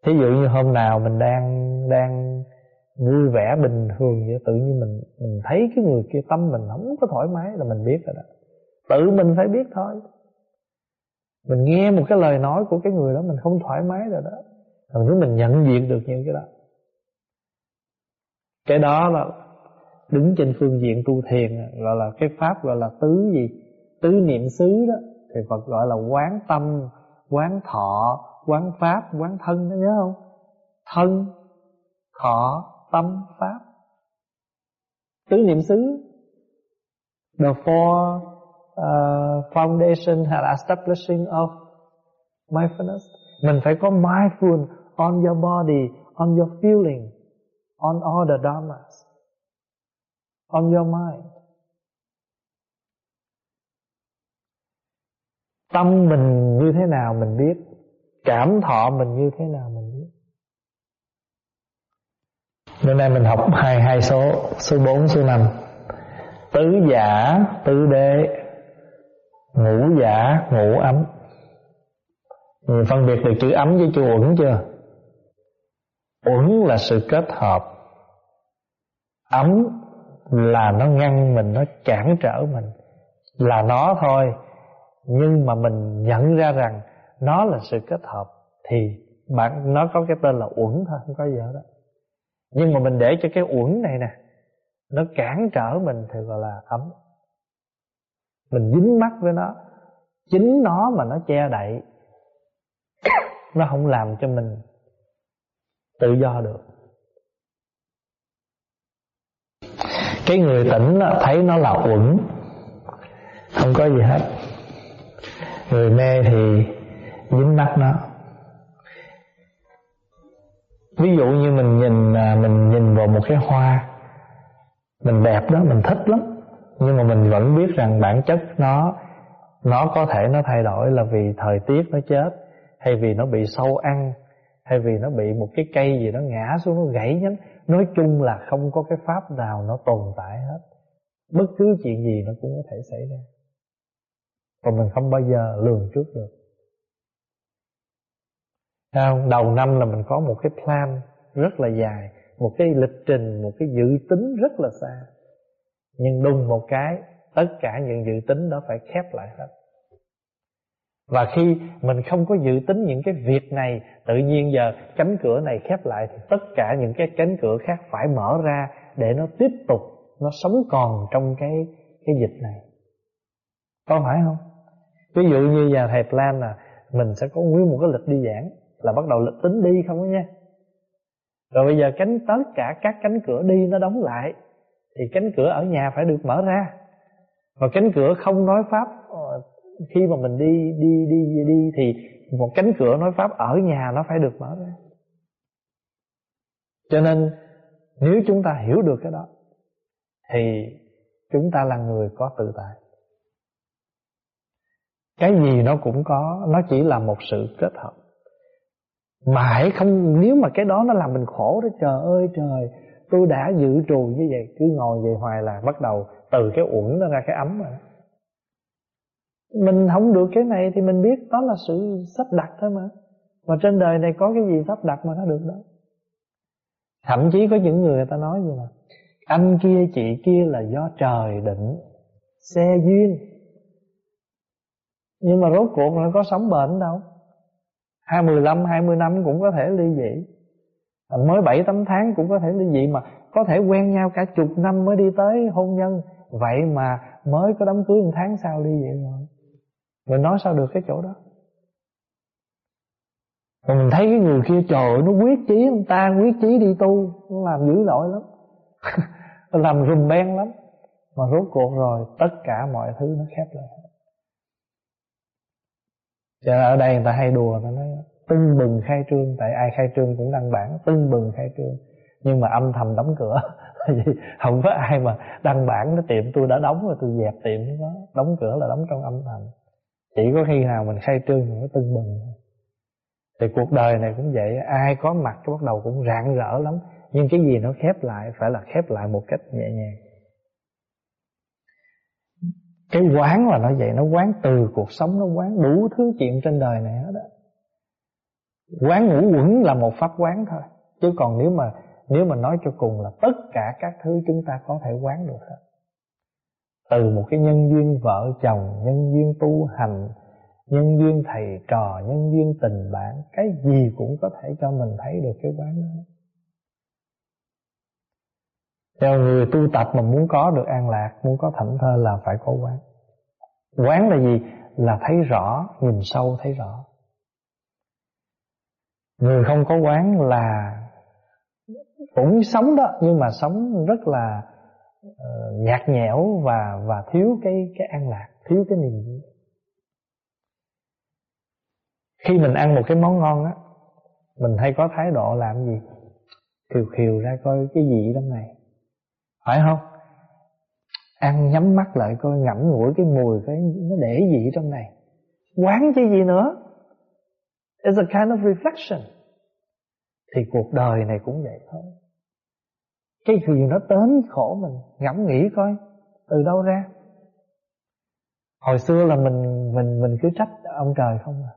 Thí dụ như hôm nào mình đang đang vui vẻ, bình thường vậy, tự nhiên mình mình thấy cái người kia tâm mình không có thoải mái là mình biết rồi đó. Tự mình phải biết thôi. Mình nghe một cái lời nói của cái người đó mình không thoải mái rồi đó. Thằng nếu mình nhận diện được những cái đó. Cái đó là đứng trên phương diện tu thiền, gọi là cái pháp gọi là tứ gì? Tứ niệm xứ đó. Thì Phật gọi là quán tâm, quán thọ, quán pháp, quán thân đó nhớ không? Thân, thọ tâm pháp. Tứ niệm xứ the four uh, foundation and establishing of mindfulness. Mình phải có mindful on your body on your feeling on all the dharmas on your mind. Tâm mình như thế nào mình biết cảm thọ mình như thế nào mình biết Bữa nay mình học hai hai số Số 4, số 5 Tứ giả, tứ đế. Ngũ giả, ngũ ấm. Mình phân biệt được chữ ấm với chữ uẩn chưa? Uẩn là sự kết hợp. Ấm là nó ngăn mình Nó cản trở mình. Là nó thôi Nhưng mà mình nhận ra rằng Nó là sự kết hợp. Thì bạn nó có cái tên là uẩn thôi Không có gì hết đó nhưng mà mình để cho cái uẩn này nè, nó cản trở mình thì gọi là ấm. Mình dính mắt với nó. Chính nó mà nó che đậy, nó không làm cho mình tự do được. Cái người tỉnh thấy nó là uẩn, không có gì hết. Người mê thì dính mắt nó ví dụ như mình nhìn à, mình nhìn vào một cái hoa, mình đẹp đó, mình thích lắm. Nhưng mà mình vẫn biết rằng bản chất nó nó có thể nó thay đổi là vì thời tiết nó chết, hay vì nó bị sâu ăn, hay vì nó bị một cái cây gì nó ngã xuống, nó gãy nhánh. Nói chung là không có cái pháp nào nó tồn tại hết. Bất cứ chuyện gì nó cũng có thể xảy ra. Và mình không bao giờ lường trước được không? đầu năm là mình có một cái plan rất là dài, một cái lịch trình, một cái dự tính rất là xa. Nhưng đùng một cái, tất cả những dự tính đó phải khép lại hết. Và khi mình không có dự tính những cái việc này, tự nhiên giờ cánh cửa này khép lại thì tất cả những cái cánh cửa khác phải mở ra để nó tiếp tục, nó sống còn trong cái cái dịch này. Có phải không? Ví dụ như nhà thầy plan là mình sẽ có nguyên một cái lịch đi giảng là bắt đầu lịch tính đi không đó nha. Rồi bây giờ cánh tất cả các cánh cửa đi nó đóng lại, thì cánh cửa ở nhà phải được mở ra. Và cánh cửa không nói pháp ờ, khi mà mình đi đi đi đi thì một cánh cửa nói pháp ở nhà nó phải được mở ra. Cho nên, nếu chúng ta hiểu được cái đó, thì chúng ta là người có tự tại. Cái gì nó cũng có, nó chỉ là một sự kết hợp mãi không nếu mà cái đó nó làm mình khổ đó trời ơi trời. Tôi đã dự trù như vậy cứ ngồi vậy hoài là bắt đầu từ cái uẩn nó ra cái ấm rồi mình không được cái này thì mình biết đó là sự sắp đặt thôi mà. Mà trên đời này có cái gì sắp đặt mà nó được đó thậm chí có những người, người ta nói như là anh kia chị kia là do trời định xe duyên. Nhưng mà rốt cuộc là có sống bền đâu? Hai mười lăm, hai mươi năm cũng có thể ly dị. À, mới bảy, tám tháng cũng có thể ly dị mà có thể quen nhau cả chục năm mới đi tới hôn nhân. Vậy mà mới có đám cưới một tháng sau ly dị rồi. Rồi nói sao được cái chỗ đó? Mà mình thấy cái người kia trời, nó quyết chí ông ta, quyết chí đi tu, nó làm dữ dội lắm. [LAUGHS] Nó làm rùm beng lắm. Mà rốt cuộc rồi, tất cả mọi thứ nó khép lại cho nên ở đây người ta hay đùa ta nói, tưng bừng khai trương. Tại ai khai trương cũng đăng bản tưng bừng khai trương. Nhưng mà âm thầm đóng cửa. [LAUGHS] Vì không có ai mà đăng bản nó tiệm tôi đã đóng rồi, tôi dẹp tiệm đó. Đóng cửa là đóng trong âm thầm. Chỉ có khi nào mình khai trương thì nó tưng bừng. Thì cuộc đời này cũng vậy, ai có mặt cái bắt đầu cũng rạng rỡ lắm. Nhưng cái gì nó khép lại phải là khép lại một cách nhẹ nhàng cái quán là nó vậy, nó quán từ cuộc sống, nó quán đủ thứ chuyện trên đời này hết đó quán ngũ quẩn là một pháp quán thôi. Chứ còn nếu mà nếu mà nói cho cùng là tất cả các thứ chúng ta có thể quán được hết. Từ một cái nhân duyên vợ chồng, nhân duyên tu hành, nhân duyên thầy trò, nhân duyên tình bạn, cái gì cũng có thể cho mình thấy được cái quán đó theo người tu tập mà muốn có được an lạc muốn có thảnh thơ là phải có quán. Quán là gì? Là thấy rõ nhìn sâu thấy rõ. Người không có quán là cũng sống đó nhưng mà sống rất là uh, nhạt nhẽo và và thiếu cái cái an lạc thiếu cái niềm vui. Khi mình ăn một cái món ngon á mình hay có thái độ làm gì? Khiều khiều ra coi cái gì trong này phải không? Ăn nhắm mắt lại coi ngẫm ngửi cái mùi cái nó để gì trong này. Quán chứ gì nữa? It's a kind of reflection. Thì cuộc đời này cũng vậy thôi. Cái gì nó đến khổ mình, ngẫm nghĩ coi, từ đâu ra? Hồi xưa là mình mình mình cứ trách ông trời không à.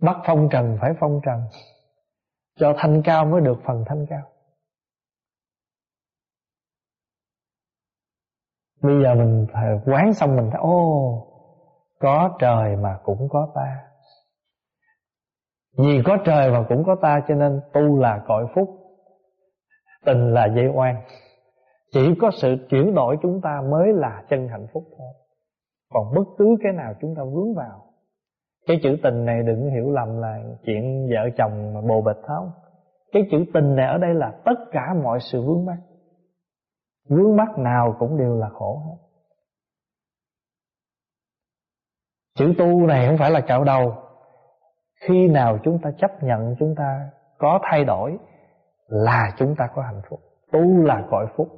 Bắt phong trần phải phong trần. Cho thanh cao mới được phần thanh cao. Bây giờ mình phải quán xong mình thấy, ô, có trời mà cũng có ta. Vì có trời mà cũng có ta cho nên tu là cõi phúc, tình là dây oan. Chỉ có sự chuyển đổi chúng ta mới là chân hạnh phúc thôi. Còn bất cứ cái nào chúng ta vướng vào, cái chữ tình này đừng hiểu lầm là chuyện vợ chồng mà bồ bịch không? Cái chữ tình này ở đây là tất cả mọi sự vướng mắc vướng mắc nào cũng đều là khổ hết. Chữ tu này không phải là cạo đầu. Khi nào chúng ta chấp nhận chúng ta có thay đổi là chúng ta có hạnh phúc. Tu là cõi phúc.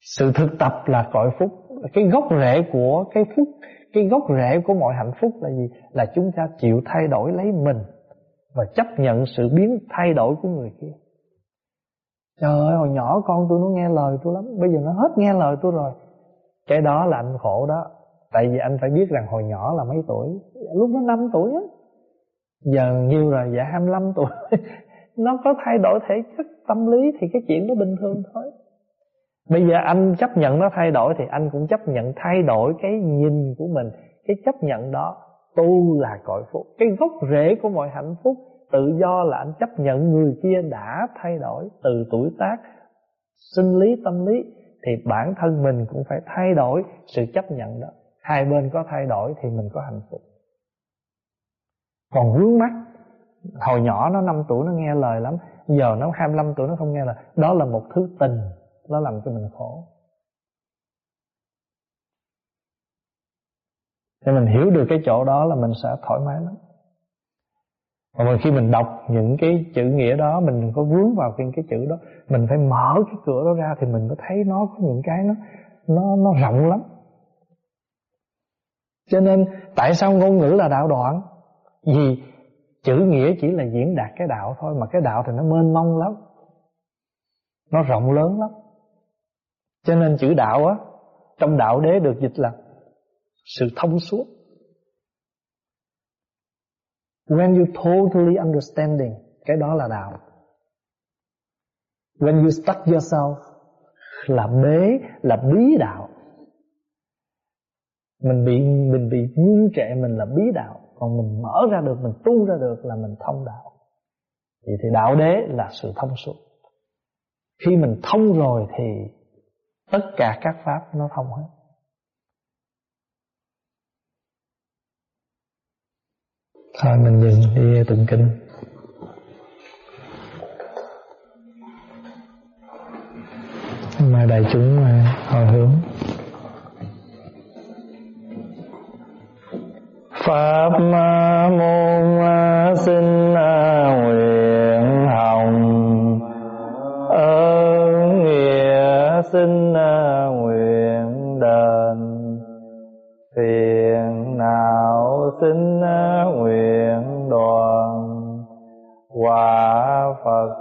Sự thực tập là cõi phúc. Cái gốc rễ của cái phúc, cái gốc rễ của mọi hạnh phúc là gì? Là chúng ta chịu thay đổi lấy mình và chấp nhận sự biến thay đổi của người kia trời ơi, hồi nhỏ con tôi nó nghe lời tôi lắm, bây giờ nó hết nghe lời tôi rồi. Cái đó là anh khổ đó, tại vì anh phải biết rằng hồi nhỏ là mấy tuổi? Lúc nó 5 tuổi á. Giờ nhiêu rồi dạ 25 tuổi. [LAUGHS] Nó có thay đổi thể chất, tâm lý thì cái chuyện đó bình thường thôi. Bây giờ anh chấp nhận nó thay đổi thì anh cũng chấp nhận thay đổi cái nhìn của mình. Cái chấp nhận đó tu là cội phúc. Cái gốc rễ của mọi hạnh phúc tự do là anh chấp nhận người kia đã thay đổi từ tuổi tác, sinh lý, tâm lý, thì bản thân mình cũng phải thay đổi sự chấp nhận đó. Hai bên có thay đổi thì mình có hạnh phúc. Còn vướng mắt hồi nhỏ nó 5 tuổi nó nghe lời lắm, giờ nó 25 tuổi nó không nghe lời. Đó là một thứ tình, nó làm cho mình khổ. Để mình hiểu được cái chỗ đó là mình sẽ thoải mái lắm. Và mình khi mình đọc những cái chữ nghĩa đó Mình có vướng vào cái, cái chữ đó Mình phải mở cái cửa đó ra Thì mình có thấy nó có những cái nó Nó, nó rộng lắm. Cho nên Tại sao ngôn ngữ là đạo đoạn? Vì chữ nghĩa chỉ là diễn đạt cái đạo thôi Mà cái đạo thì nó mênh mông lắm. Nó rộng lớn lắm. Cho nên chữ đạo á Trong đạo đế được dịch là Sự thông suốt. When you totally understanding, Cái đó là đạo. When you stuck yourself, Là bế, Là bí đạo. Mình bị mình bị ngưng trệ, Mình là bí đạo. Còn mình mở ra được, Mình tu ra được là mình thông đạo. Vậy thì đạo đế là sự thông suốt. Khi mình thông rồi thì tất cả các pháp nó thông hết. Thôi, mình dừng đi, tụng kinh. Mà đại chúng à, hồi hướng pháp môn à, sinh à, nguyện hồng. Ơn nghĩa sinh nguyện đền. Phiền não sinh